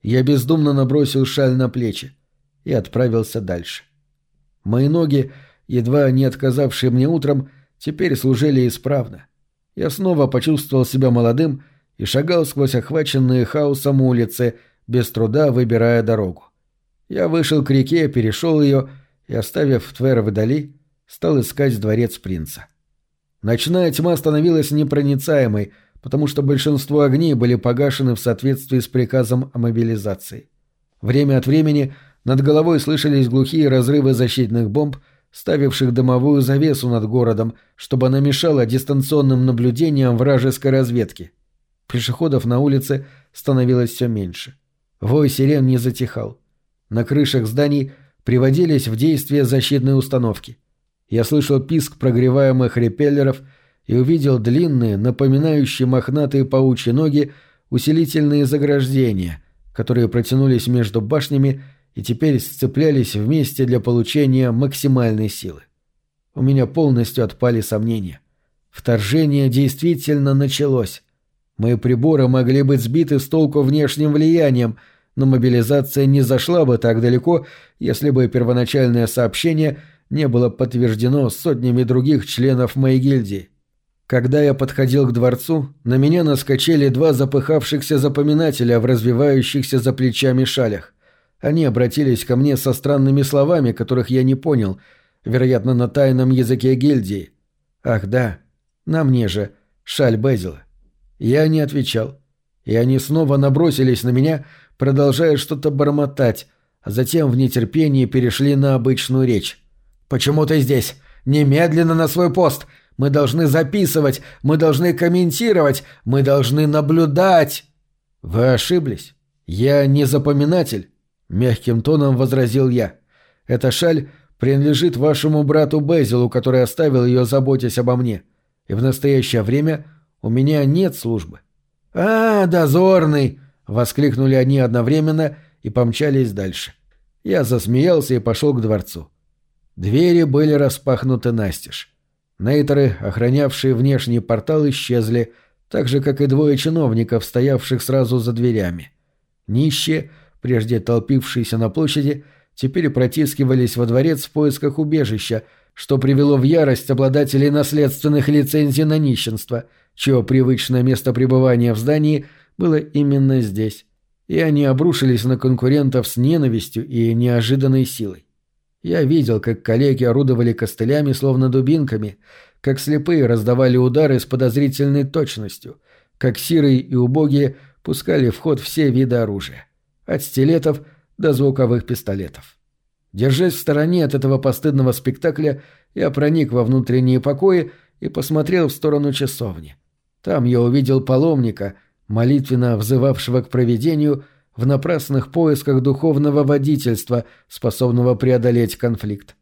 S1: Я бездумно набросил шаль на плечи и отправился дальше. Мои ноги, едва не отказавшие мне утром, теперь служили исправно. Я снова почувствовал себя молодым и шагал сквозь охваченные хаосом улицы, без труда выбирая дорогу. Я вышел к реке, перешел ее и, оставив Твера вдали, стал искать дворец принца. Ночная тьма становилась непроницаемой — потому что большинство огней были погашены в соответствии с приказом о мобилизации. Время от времени над головой слышались глухие разрывы защитных бомб, ставивших дымовую завесу над городом, чтобы она мешала дистанционным наблюдениям вражеской разведки. Пешеходов на улице становилось все меньше. Вой сирен не затихал. На крышах зданий приводились в действие защитные установки. Я слышал писк прогреваемых репеллеров — и увидел длинные, напоминающие мохнатые паучьи ноги, усилительные заграждения, которые протянулись между башнями и теперь сцеплялись вместе для получения максимальной силы. У меня полностью отпали сомнения. Вторжение действительно началось. Мои приборы могли быть сбиты с толку внешним влиянием, но мобилизация не зашла бы так далеко, если бы первоначальное сообщение не было подтверждено сотнями других членов моей гильдии. Когда я подходил к дворцу, на меня наскочили два запыхавшихся запоминателя в развивающихся за плечами шалях. Они обратились ко мне со странными словами, которых я не понял, вероятно, на тайном языке гильдии. Ах да, на мне же, шаль Безила. Я не отвечал. И они снова набросились на меня, продолжая что-то бормотать, а затем в нетерпении перешли на обычную речь. «Почему ты здесь? Немедленно на свой пост! Мы должны записывать, мы должны комментировать, мы должны наблюдать. Вы ошиблись. Я не запоминатель, мягким тоном возразил я. Эта шаль принадлежит вашему брату Безилу, который оставил ее, заботясь обо мне. И в настоящее время у меня нет службы. А, дозорный! воскликнули они одновременно и помчались дальше. Я засмеялся и пошел к дворцу. Двери были распахнуты настежь. Нейтеры, охранявшие внешний портал, исчезли, так же, как и двое чиновников, стоявших сразу за дверями. Нищие, прежде толпившиеся на площади, теперь протискивались во дворец в поисках убежища, что привело в ярость обладателей наследственных лицензий на нищенство, чье привычное место пребывания в здании было именно здесь, и они обрушились на конкурентов с ненавистью и неожиданной силой. Я видел, как коллеги орудовали костылями, словно дубинками, как слепые раздавали удары с подозрительной точностью, как сирые и убогие пускали в ход все виды оружия, от стилетов до звуковых пистолетов. Держась в стороне от этого постыдного спектакля, я проник во внутренние покои и посмотрел в сторону часовни. Там я увидел паломника, молитвенно взывавшего к провидению, в напрасных поисках духовного водительства, способного преодолеть конфликт.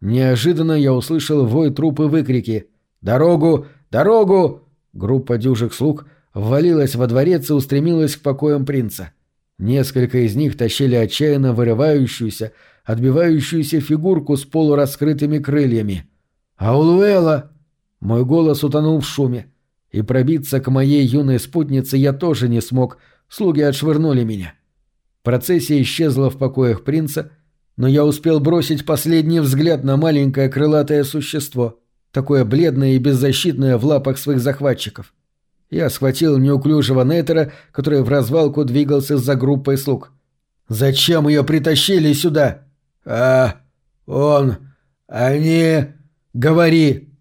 S1: Неожиданно я услышал вой трупы выкрики «Дорогу! Дорогу!» Группа дюжих слуг ввалилась во дворец и устремилась к покоям принца. Несколько из них тащили отчаянно вырывающуюся, отбивающуюся фигурку с полураскрытыми крыльями. «Аулуэла!» Мой голос утонул в шуме, и пробиться к моей юной спутнице я тоже не смог — Слуги отшвырнули меня. Процессия исчезла в покоях принца, но я успел бросить последний взгляд на маленькое крылатое существо, такое бледное и беззащитное в лапах своих захватчиков. Я схватил неуклюжего Нетера, который в развалку двигался за группой слуг. «Зачем ее притащили сюда?» «А, он... они... говори...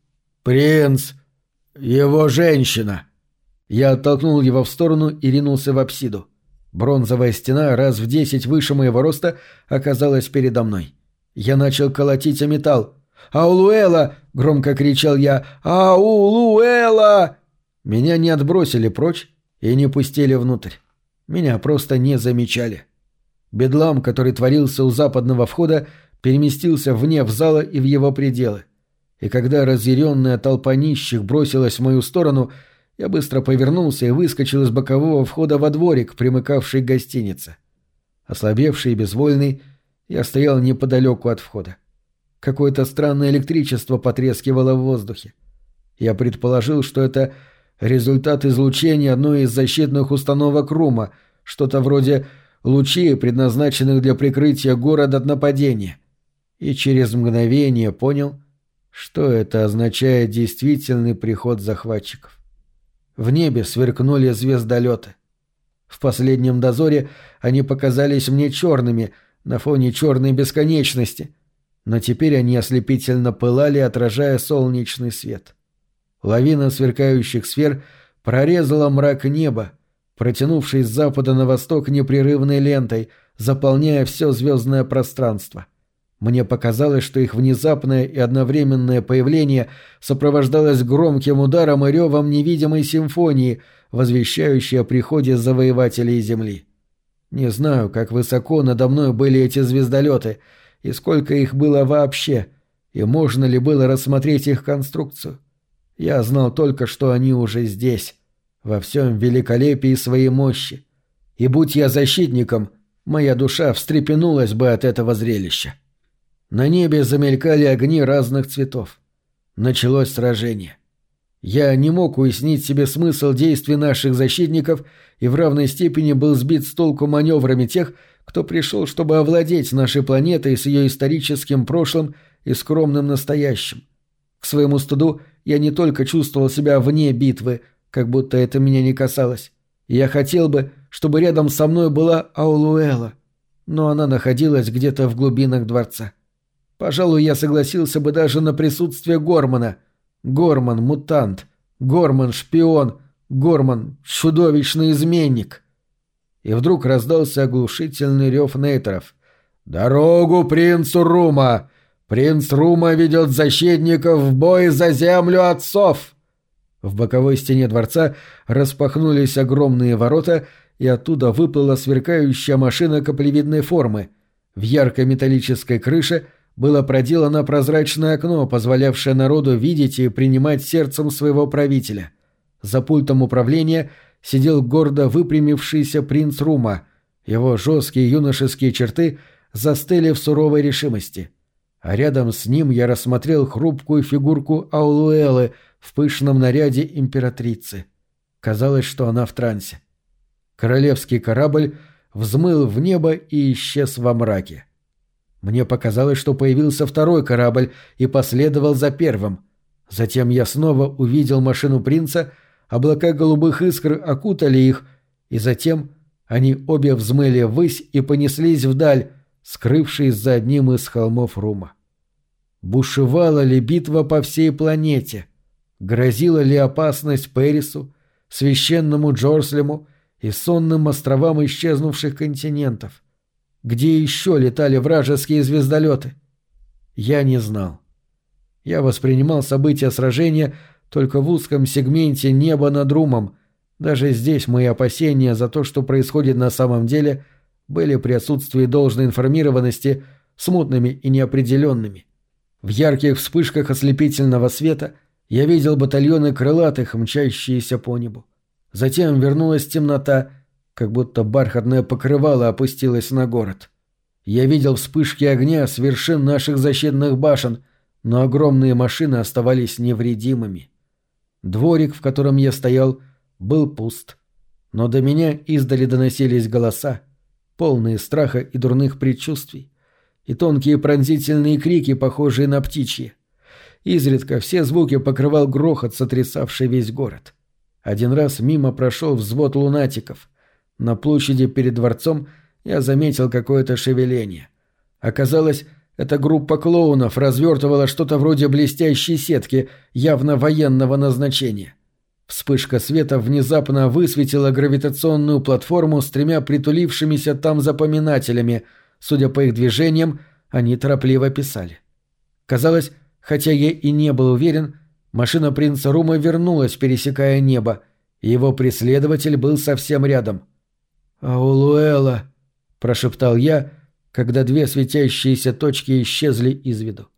S1: принц... его женщина...» Я оттолкнул его в сторону и ринулся в апсиду. Бронзовая стена, раз в десять выше моего роста, оказалась передо мной. Я начал колотить о металл. «Аулуэла!» — громко кричал я. «Аулуэла!» Меня не отбросили прочь и не пустили внутрь. Меня просто не замечали. Бедлам, который творился у западного входа, переместился вне в зала и в его пределы. И когда разъяренная толпа нищих бросилась в мою сторону — Я быстро повернулся и выскочил из бокового входа во дворик, примыкавший к гостинице. Ослабевший и безвольный, я стоял неподалеку от входа. Какое-то странное электричество потрескивало в воздухе. Я предположил, что это результат излучения одной из защитных установок Рума, что-то вроде лучей, предназначенных для прикрытия города от нападения. И через мгновение понял, что это означает действительный приход захватчиков. В небе сверкнули звездолеты. В последнем дозоре они показались мне черными на фоне черной бесконечности, но теперь они ослепительно пылали, отражая солнечный свет. Лавина сверкающих сфер прорезала мрак неба, протянувшись с запада на восток непрерывной лентой, заполняя все звездное пространство. Мне показалось, что их внезапное и одновременное появление сопровождалось громким ударом и ревом невидимой симфонии, возвещающей о приходе завоевателей Земли. Не знаю, как высоко надо мной были эти звездолеты, и сколько их было вообще, и можно ли было рассмотреть их конструкцию. Я знал только, что они уже здесь, во всем великолепии своей мощи. И будь я защитником, моя душа встрепенулась бы от этого зрелища. На небе замелькали огни разных цветов. Началось сражение. Я не мог уяснить себе смысл действий наших защитников и в равной степени был сбит с толку маневрами тех, кто пришел, чтобы овладеть нашей планетой с ее историческим прошлым и скромным настоящим. К своему стыду я не только чувствовал себя вне битвы, как будто это меня не касалось. Я хотел бы, чтобы рядом со мной была Аулуэла, но она находилась где-то в глубинах дворца. Пожалуй, я согласился бы даже на присутствие Гормана. Горман — мутант, Горман — шпион, Горман — чудовищный изменник. И вдруг раздался оглушительный рев нейтеров. «Дорогу принцу Рума! Принц Рума ведет защитников в бой за землю отцов!» В боковой стене дворца распахнулись огромные ворота, и оттуда выплыла сверкающая машина каплевидной формы. В яркой металлической крыше было проделано прозрачное окно, позволявшее народу видеть и принимать сердцем своего правителя. За пультом управления сидел гордо выпрямившийся принц Рума. Его жесткие юношеские черты застыли в суровой решимости. А рядом с ним я рассмотрел хрупкую фигурку Аулуэлы в пышном наряде императрицы. Казалось, что она в трансе. Королевский корабль взмыл в небо и исчез во мраке. Мне показалось, что появился второй корабль и последовал за первым. Затем я снова увидел машину принца, облака голубых искр окутали их, и затем они обе взмыли ввысь и понеслись вдаль, скрывшись за одним из холмов Рума. Бушевала ли битва по всей планете? Грозила ли опасность Пэрису, священному Джорслему и сонным островам исчезнувших континентов? Где еще летали вражеские звездолеты? Я не знал. Я воспринимал события сражения только в узком сегменте неба над Румом. Даже здесь мои опасения за то, что происходит на самом деле – были при отсутствии должной информированности смутными и неопределенными. В ярких вспышках ослепительного света я видел батальоны крылатых, мчащиеся по небу. Затем вернулась темнота, как будто бархатное покрывало опустилось на город. Я видел вспышки огня с вершин наших защитных башен, но огромные машины оставались невредимыми. Дворик, в котором я стоял, был пуст. Но до меня издали доносились голоса, полные страха и дурных предчувствий, и тонкие пронзительные крики, похожие на птичьи. Изредка все звуки покрывал грохот, сотрясавший весь город. Один раз мимо прошел взвод лунатиков. На площади перед дворцом я заметил какое-то шевеление. Оказалось, эта группа клоунов развертывала что-то вроде блестящей сетки, явно военного назначения. Вспышка света внезапно высветила гравитационную платформу с тремя притулившимися там запоминателями. Судя по их движениям, они торопливо писали. Казалось, хотя я и не был уверен, машина принца Рума вернулась, пересекая небо, и его преследователь был совсем рядом. «Аулуэла!» – прошептал я, когда две светящиеся точки исчезли из виду.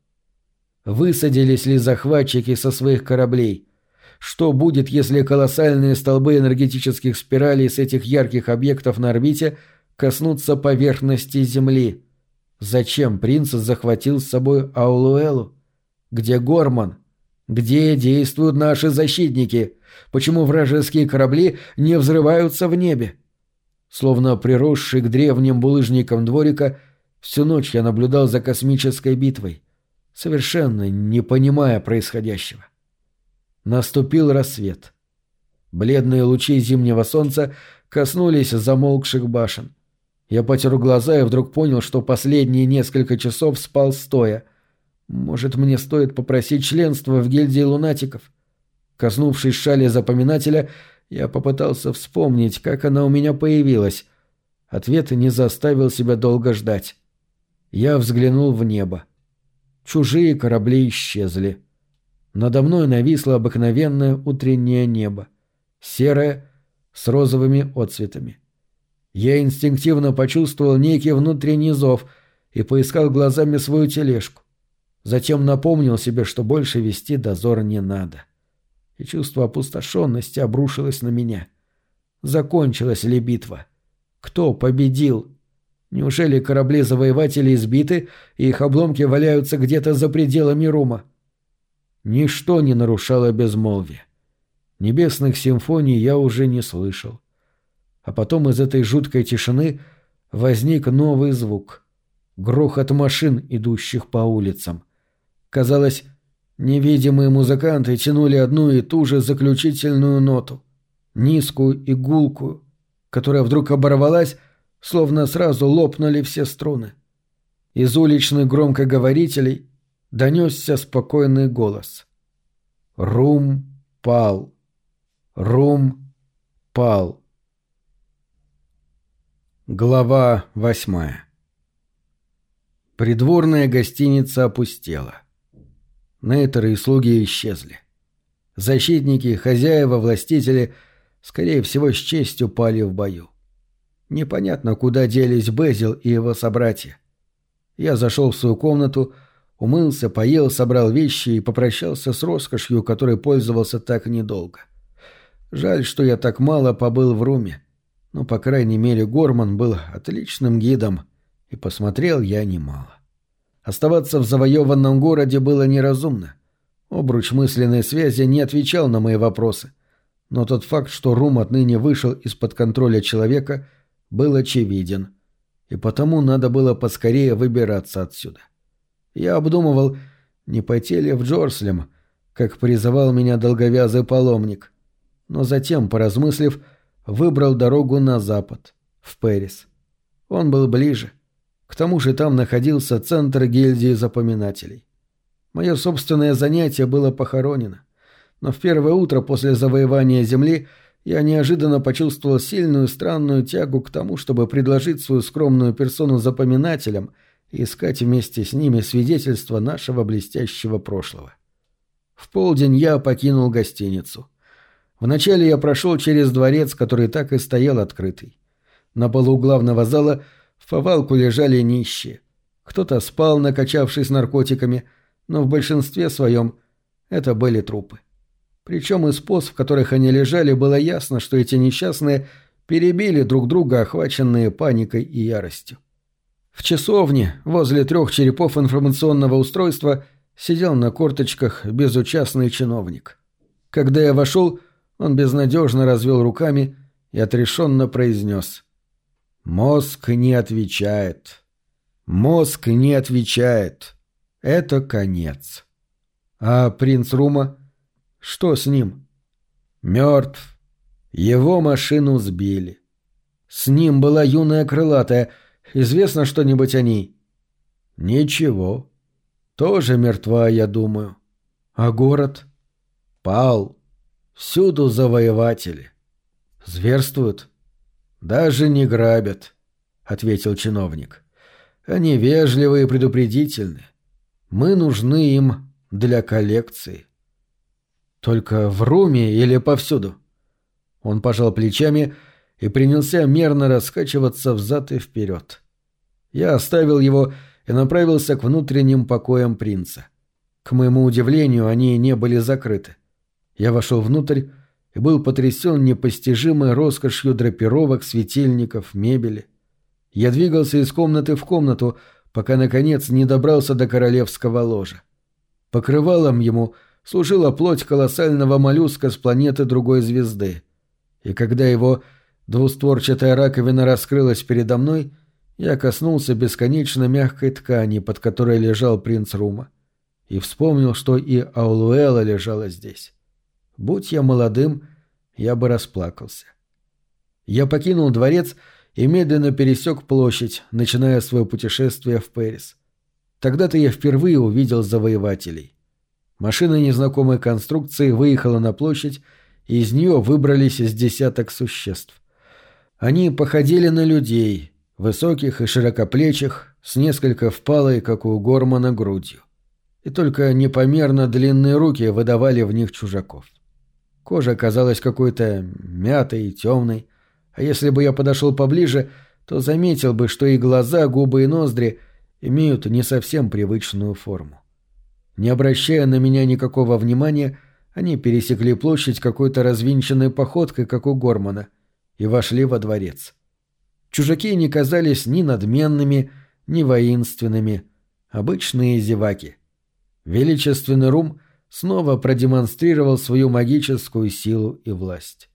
S1: Высадились ли захватчики со своих кораблей – что будет, если колоссальные столбы энергетических спиралей с этих ярких объектов на орбите коснутся поверхности Земли? Зачем принц захватил с собой Аулуэлу? Где Горман? Где действуют наши защитники? Почему вражеские корабли не взрываются в небе? Словно приросший к древним булыжникам дворика, всю ночь я наблюдал за космической битвой, совершенно не понимая происходящего. Наступил рассвет. Бледные лучи зимнего солнца коснулись замолкших башен. Я потер глаза и вдруг понял, что последние несколько часов спал стоя. Может, мне стоит попросить членства в гильдии лунатиков? Коснувшись шали запоминателя, я попытался вспомнить, как она у меня появилась. Ответ не заставил себя долго ждать. Я взглянул в небо. Чужие корабли исчезли. Надо мной нависло обыкновенное утреннее небо. Серое, с розовыми отцветами. Я инстинктивно почувствовал некий внутренний зов и поискал глазами свою тележку. Затем напомнил себе, что больше вести дозор не надо. И чувство опустошенности обрушилось на меня. Закончилась ли битва? Кто победил? Неужели корабли завоевателей сбиты, и их обломки валяются где-то за пределами рума? Ничто не нарушало безмолвие. Небесных симфоний я уже не слышал. А потом из этой жуткой тишины возник новый звук. Грохот машин, идущих по улицам. Казалось, невидимые музыканты тянули одну и ту же заключительную ноту. Низкую и гулкую, которая вдруг оборвалась, словно сразу лопнули все струны. Из уличных громкоговорителей донесся спокойный голос. Рум пал. Рум пал. Глава восьмая Придворная гостиница опустела. Нейтеры и слуги исчезли. Защитники, хозяева, властители, скорее всего, с честью пали в бою. Непонятно, куда делись Безил и его собратья. Я зашел в свою комнату, умылся, поел, собрал вещи и попрощался с роскошью, которой пользовался так недолго. Жаль, что я так мало побыл в руме. Но, по крайней мере, Горман был отличным гидом, и посмотрел я немало. Оставаться в завоеванном городе было неразумно. Обруч мысленной связи не отвечал на мои вопросы. Но тот факт, что Рум отныне вышел из-под контроля человека, был очевиден. И потому надо было поскорее выбираться отсюда. Я обдумывал, не пойти ли в Джорслем, как призывал меня долговязый паломник. Но затем, поразмыслив, выбрал дорогу на запад, в Пэрис. Он был ближе. К тому же там находился центр гильдии запоминателей. Мое собственное занятие было похоронено. Но в первое утро после завоевания Земли я неожиданно почувствовал сильную странную тягу к тому, чтобы предложить свою скромную персону запоминателям и искать вместе с ними свидетельства нашего блестящего прошлого. В полдень я покинул гостиницу. Вначале я прошел через дворец, который так и стоял открытый. На полу главного зала в повалку лежали нищие. Кто-то спал, накачавшись наркотиками, но в большинстве своем это были трупы. Причем из поз, в которых они лежали, было ясно, что эти несчастные перебили друг друга, охваченные паникой и яростью. В часовне, возле трех черепов информационного устройства, сидел на корточках безучастный чиновник. Когда я вошел, он безнадежно развел руками и отрешенно произнес. «Мозг не отвечает. Мозг не отвечает. Это конец». А принц Рума? Что с ним? Мертв. Его машину сбили. С ним была юная крылатая. Известно что-нибудь о ней? Ничего. Тоже мертва, я думаю. А город? Пал. Всюду завоеватели. Зверствуют? Даже не грабят, ответил чиновник. Они вежливы и предупредительны. Мы нужны им для коллекции. Только в руме или повсюду? Он пожал плечами и принялся мерно раскачиваться взад и вперед. Я оставил его и направился к внутренним покоям принца. К моему удивлению, они не были закрыты. Я вошел внутрь и был потрясен непостижимой роскошью драпировок, светильников, мебели. Я двигался из комнаты в комнату, пока, наконец, не добрался до королевского ложа. Покрывалом ему служила плоть колоссального моллюска с планеты другой звезды. И когда его двустворчатая раковина раскрылась передо мной, я коснулся бесконечно мягкой ткани, под которой лежал принц Рума, и вспомнил, что и Аулуэла лежала здесь. Будь я молодым, я бы расплакался. Я покинул дворец и медленно пересек площадь, начиная свое путешествие в Пэрис. Тогда-то я впервые увидел завоевателей. Машина незнакомой конструкции выехала на площадь, и из нее выбрались из десяток существ. Они походили на людей, высоких и широкоплечих, с несколько впалой, как у Гормана, грудью. И только непомерно длинные руки выдавали в них чужаков. Кожа казалась какой-то мятой и темной, а если бы я подошел поближе, то заметил бы, что и глаза, губы и ноздри имеют не совсем привычную форму. Не обращая на меня никакого внимания, они пересекли площадь какой-то развинченной походкой, как у Гормана, и вошли во дворец. Чужаки не казались ни надменными, ни воинственными, обычные зеваки. Величественный Рум снова продемонстрировал свою магическую силу и власть.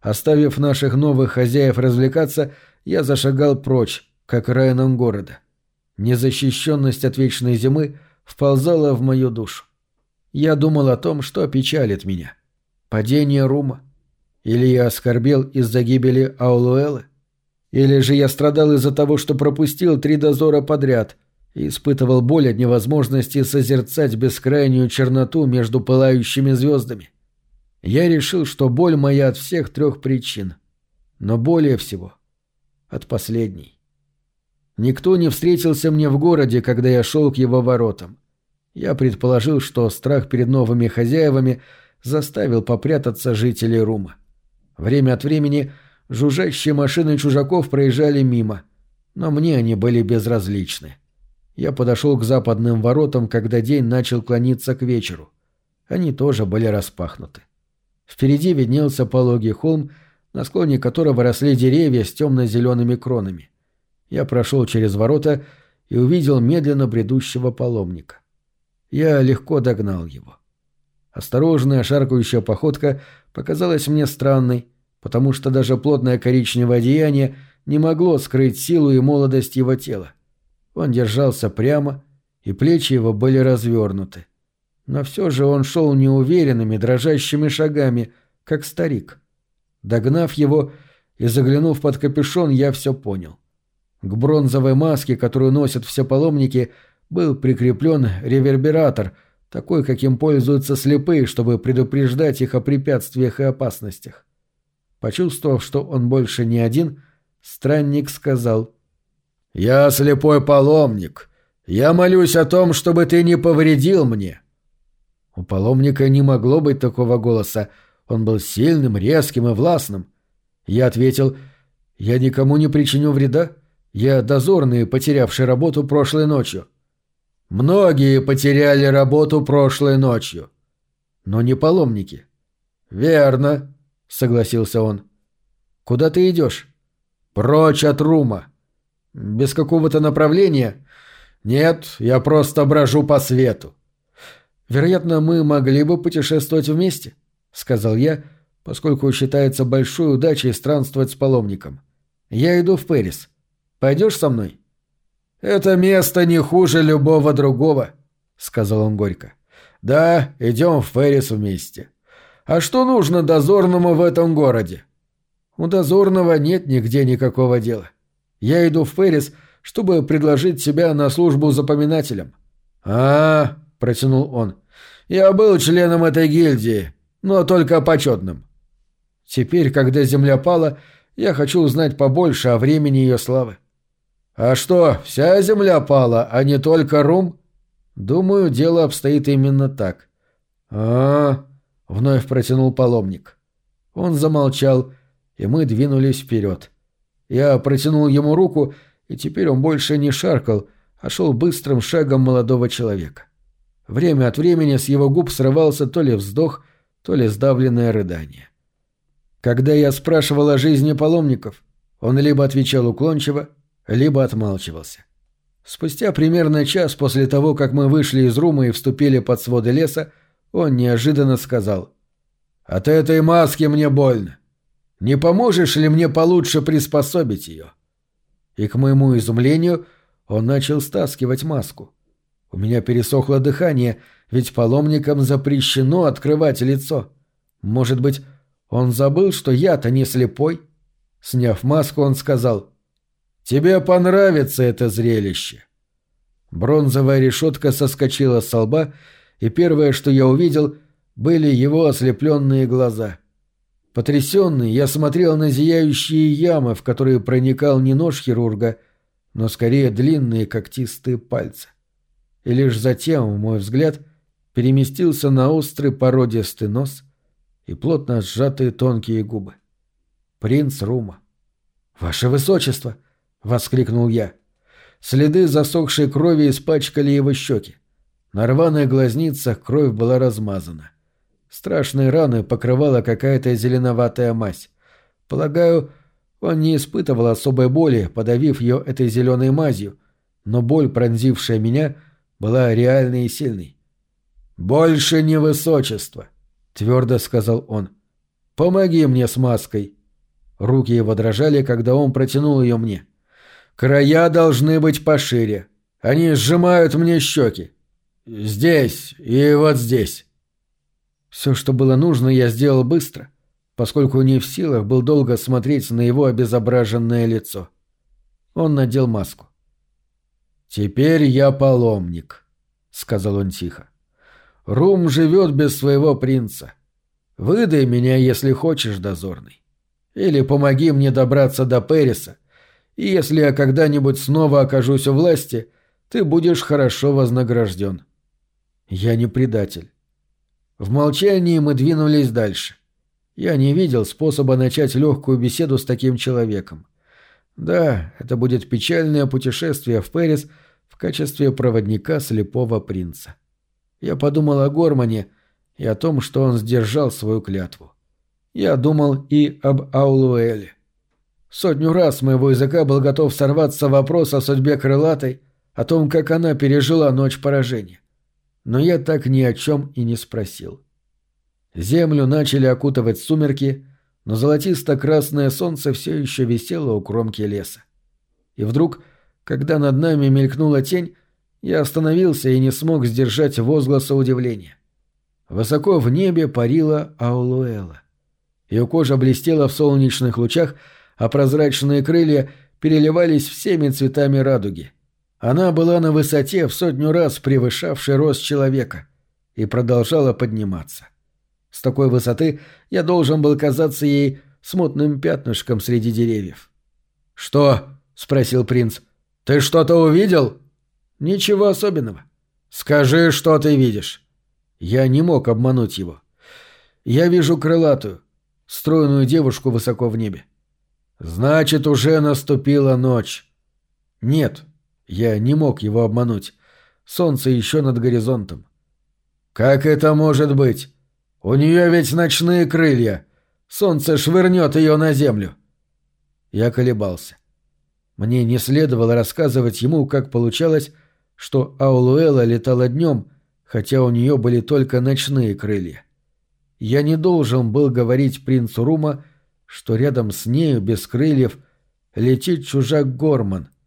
S1: Оставив наших новых хозяев развлекаться, я зашагал прочь, как районом города. Незащищенность от вечной зимы вползала в мою душу. Я думал о том, что печалит меня. Падение Рума. Или я оскорбел из-за гибели Аулуэлы. Или же я страдал из-за того, что пропустил три дозора подряд и испытывал боль от невозможности созерцать бескрайнюю черноту между пылающими звездами. Я решил, что боль моя от всех трех причин, но более всего от последней. Никто не встретился мне в городе, когда я шел к его воротам. Я предположил, что страх перед новыми хозяевами заставил попрятаться жителей Рума. Время от времени жужжащие машины чужаков проезжали мимо, но мне они были безразличны. Я подошел к западным воротам, когда день начал клониться к вечеру. Они тоже были распахнуты. Впереди виднелся пологий холм, на склоне которого росли деревья с темно-зелеными кронами. Я прошел через ворота и увидел медленно бредущего паломника. Я легко догнал его. Осторожная шаркающая походка показалась мне странной, потому что даже плотное коричневое одеяние не могло скрыть силу и молодость его тела. Он держался прямо, и плечи его были развернуты. Но все же он шел неуверенными, дрожащими шагами, как старик. Догнав его и заглянув под капюшон, я все понял. К бронзовой маске, которую носят все паломники, был прикреплен ревербератор, такой, каким пользуются слепые, чтобы предупреждать их о препятствиях и опасностях. Почувствовав, что он больше не один, странник сказал «Я слепой паломник. Я молюсь о том, чтобы ты не повредил мне». У паломника не могло быть такого голоса. Он был сильным, резким и властным. Я ответил «Я никому не причиню вреда. Я дозорный, потерявший работу прошлой ночью». Многие потеряли работу прошлой ночью. Но не паломники. Верно, согласился он. Куда ты идешь? Прочь от Рума. Без какого-то направления? Нет, я просто брожу по свету. Вероятно, мы могли бы путешествовать вместе, сказал я, поскольку считается большой удачей странствовать с паломником. Я иду в Пэрис. Пойдешь со мной? «Это место не хуже любого другого», — сказал он горько. «Да, идем в Феррис вместе. А что нужно дозорному в этом городе?» «У дозорного нет нигде никакого дела. Я иду в Феррис, чтобы предложить себя на службу запоминателем». «А, — протянул он, — я был членом этой гильдии, но только почетным. Теперь, когда земля пала, я хочу узнать побольше о времени ее славы. «А что, вся земля пала, а не только Рум?» «Думаю, дело обстоит именно так». «А, — вновь протянул паломник. Он замолчал, и мы двинулись вперед. Я протянул ему руку, и теперь он больше не шаркал, а шел быстрым шагом молодого человека. Время от времени с его губ срывался то ли вздох, то ли сдавленное рыдание. Когда я спрашивал о жизни паломников, он либо отвечал уклончиво, либо отмалчивался. Спустя примерно час после того, как мы вышли из рума и вступили под своды леса, он неожиданно сказал «От этой маски мне больно. Не поможешь ли мне получше приспособить ее?» И к моему изумлению он начал стаскивать маску. У меня пересохло дыхание, ведь паломникам запрещено открывать лицо. Может быть, он забыл, что я-то не слепой? Сняв маску, он сказал, «Тебе понравится это зрелище». Бронзовая решетка соскочила с лба, и первое, что я увидел, были его ослепленные глаза. Потрясенный, я смотрел на зияющие ямы, в которые проникал не нож хирурга, но скорее длинные когтистые пальцы. И лишь затем, в мой взгляд, переместился на острый породистый нос и плотно сжатые тонкие губы. Принц Рума. «Ваше Высочество!» — воскликнул я. Следы засохшей крови испачкали его щеки. На рваных глазницах кровь была размазана. Страшные раны покрывала какая-то зеленоватая мазь. Полагаю, он не испытывал особой боли, подавив ее этой зеленой мазью, но боль, пронзившая меня, была реальной и сильной. «Больше не высочество», — твердо сказал он. «Помоги мне с маской». Руки его дрожали, когда он протянул ее мне. «Края должны быть пошире. Они сжимают мне щеки. Здесь и вот здесь». Все, что было нужно, я сделал быстро, поскольку не в силах был долго смотреть на его обезображенное лицо. Он надел маску. «Теперь я паломник», — сказал он тихо. «Рум живет без своего принца. Выдай меня, если хочешь, дозорный. Или помоги мне добраться до Периса, и если я когда-нибудь снова окажусь у власти, ты будешь хорошо вознагражден». «Я не предатель. В молчании мы двинулись дальше. Я не видел способа начать легкую беседу с таким человеком. Да, это будет печальное путешествие в Пэрис в качестве проводника слепого принца. Я подумал о Гормане и о том, что он сдержал свою клятву. Я думал и об Аулуэле. Сотню раз моего языка был готов сорваться вопрос о судьбе крылатой, о том, как она пережила ночь поражения но я так ни о чем и не спросил. Землю начали окутывать сумерки, но золотисто-красное солнце все еще висело у кромки леса. И вдруг, когда над нами мелькнула тень, я остановился и не смог сдержать возгласа удивления. Высоко в небе парила Аулуэла. Ее кожа блестела в солнечных лучах, а прозрачные крылья переливались всеми цветами радуги — она была на высоте в сотню раз превышавшей рост человека и продолжала подниматься. С такой высоты я должен был казаться ей смутным пятнышком среди деревьев. «Что?» — спросил принц. «Ты что-то увидел?» «Ничего особенного. Скажи, что ты видишь». Я не мог обмануть его. «Я вижу крылатую, стройную девушку высоко в небе». «Значит, уже наступила ночь». «Нет», я не мог его обмануть. Солнце еще над горизонтом. «Как это может быть? У нее ведь ночные крылья. Солнце швырнет ее на землю». Я колебался. Мне не следовало рассказывать ему, как получалось, что Аулуэла летала днем, хотя у нее были только ночные крылья. Я не должен был говорить принцу Рума, что рядом с нею, без крыльев, летит чужак Горман —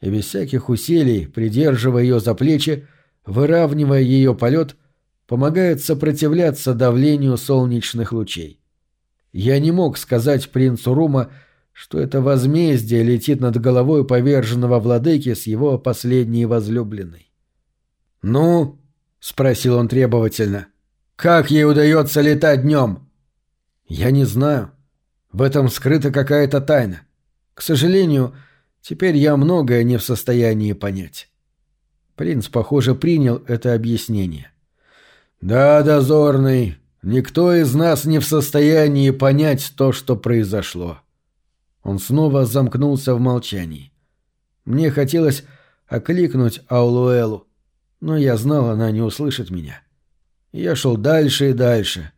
S1: и без всяких усилий, придерживая ее за плечи, выравнивая ее полет, помогает сопротивляться давлению солнечных лучей. Я не мог сказать принцу Рума, что это возмездие летит над головой поверженного владыки с его последней возлюбленной. «Ну?» — спросил он требовательно. «Как ей удается летать днем?» «Я не знаю. В этом скрыта какая-то тайна. К сожалению, — Теперь я многое не в состоянии понять. Принц, похоже, принял это объяснение. «Да, дозорный, никто из нас не в состоянии понять то, что произошло». Он снова замкнулся в молчании. Мне хотелось окликнуть Аулуэлу, но я знал, она не услышит меня. Я шел дальше и дальше,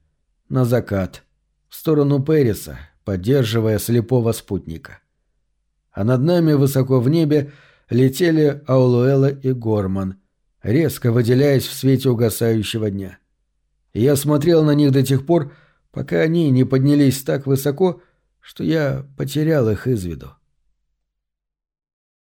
S1: на закат, в сторону Периса, поддерживая слепого спутника. А над нами высоко в небе летели Аулуэла и Горман, резко выделяясь в свете угасающего дня. Я смотрел на них до тех пор, пока они не поднялись так высоко, что я потерял их из виду.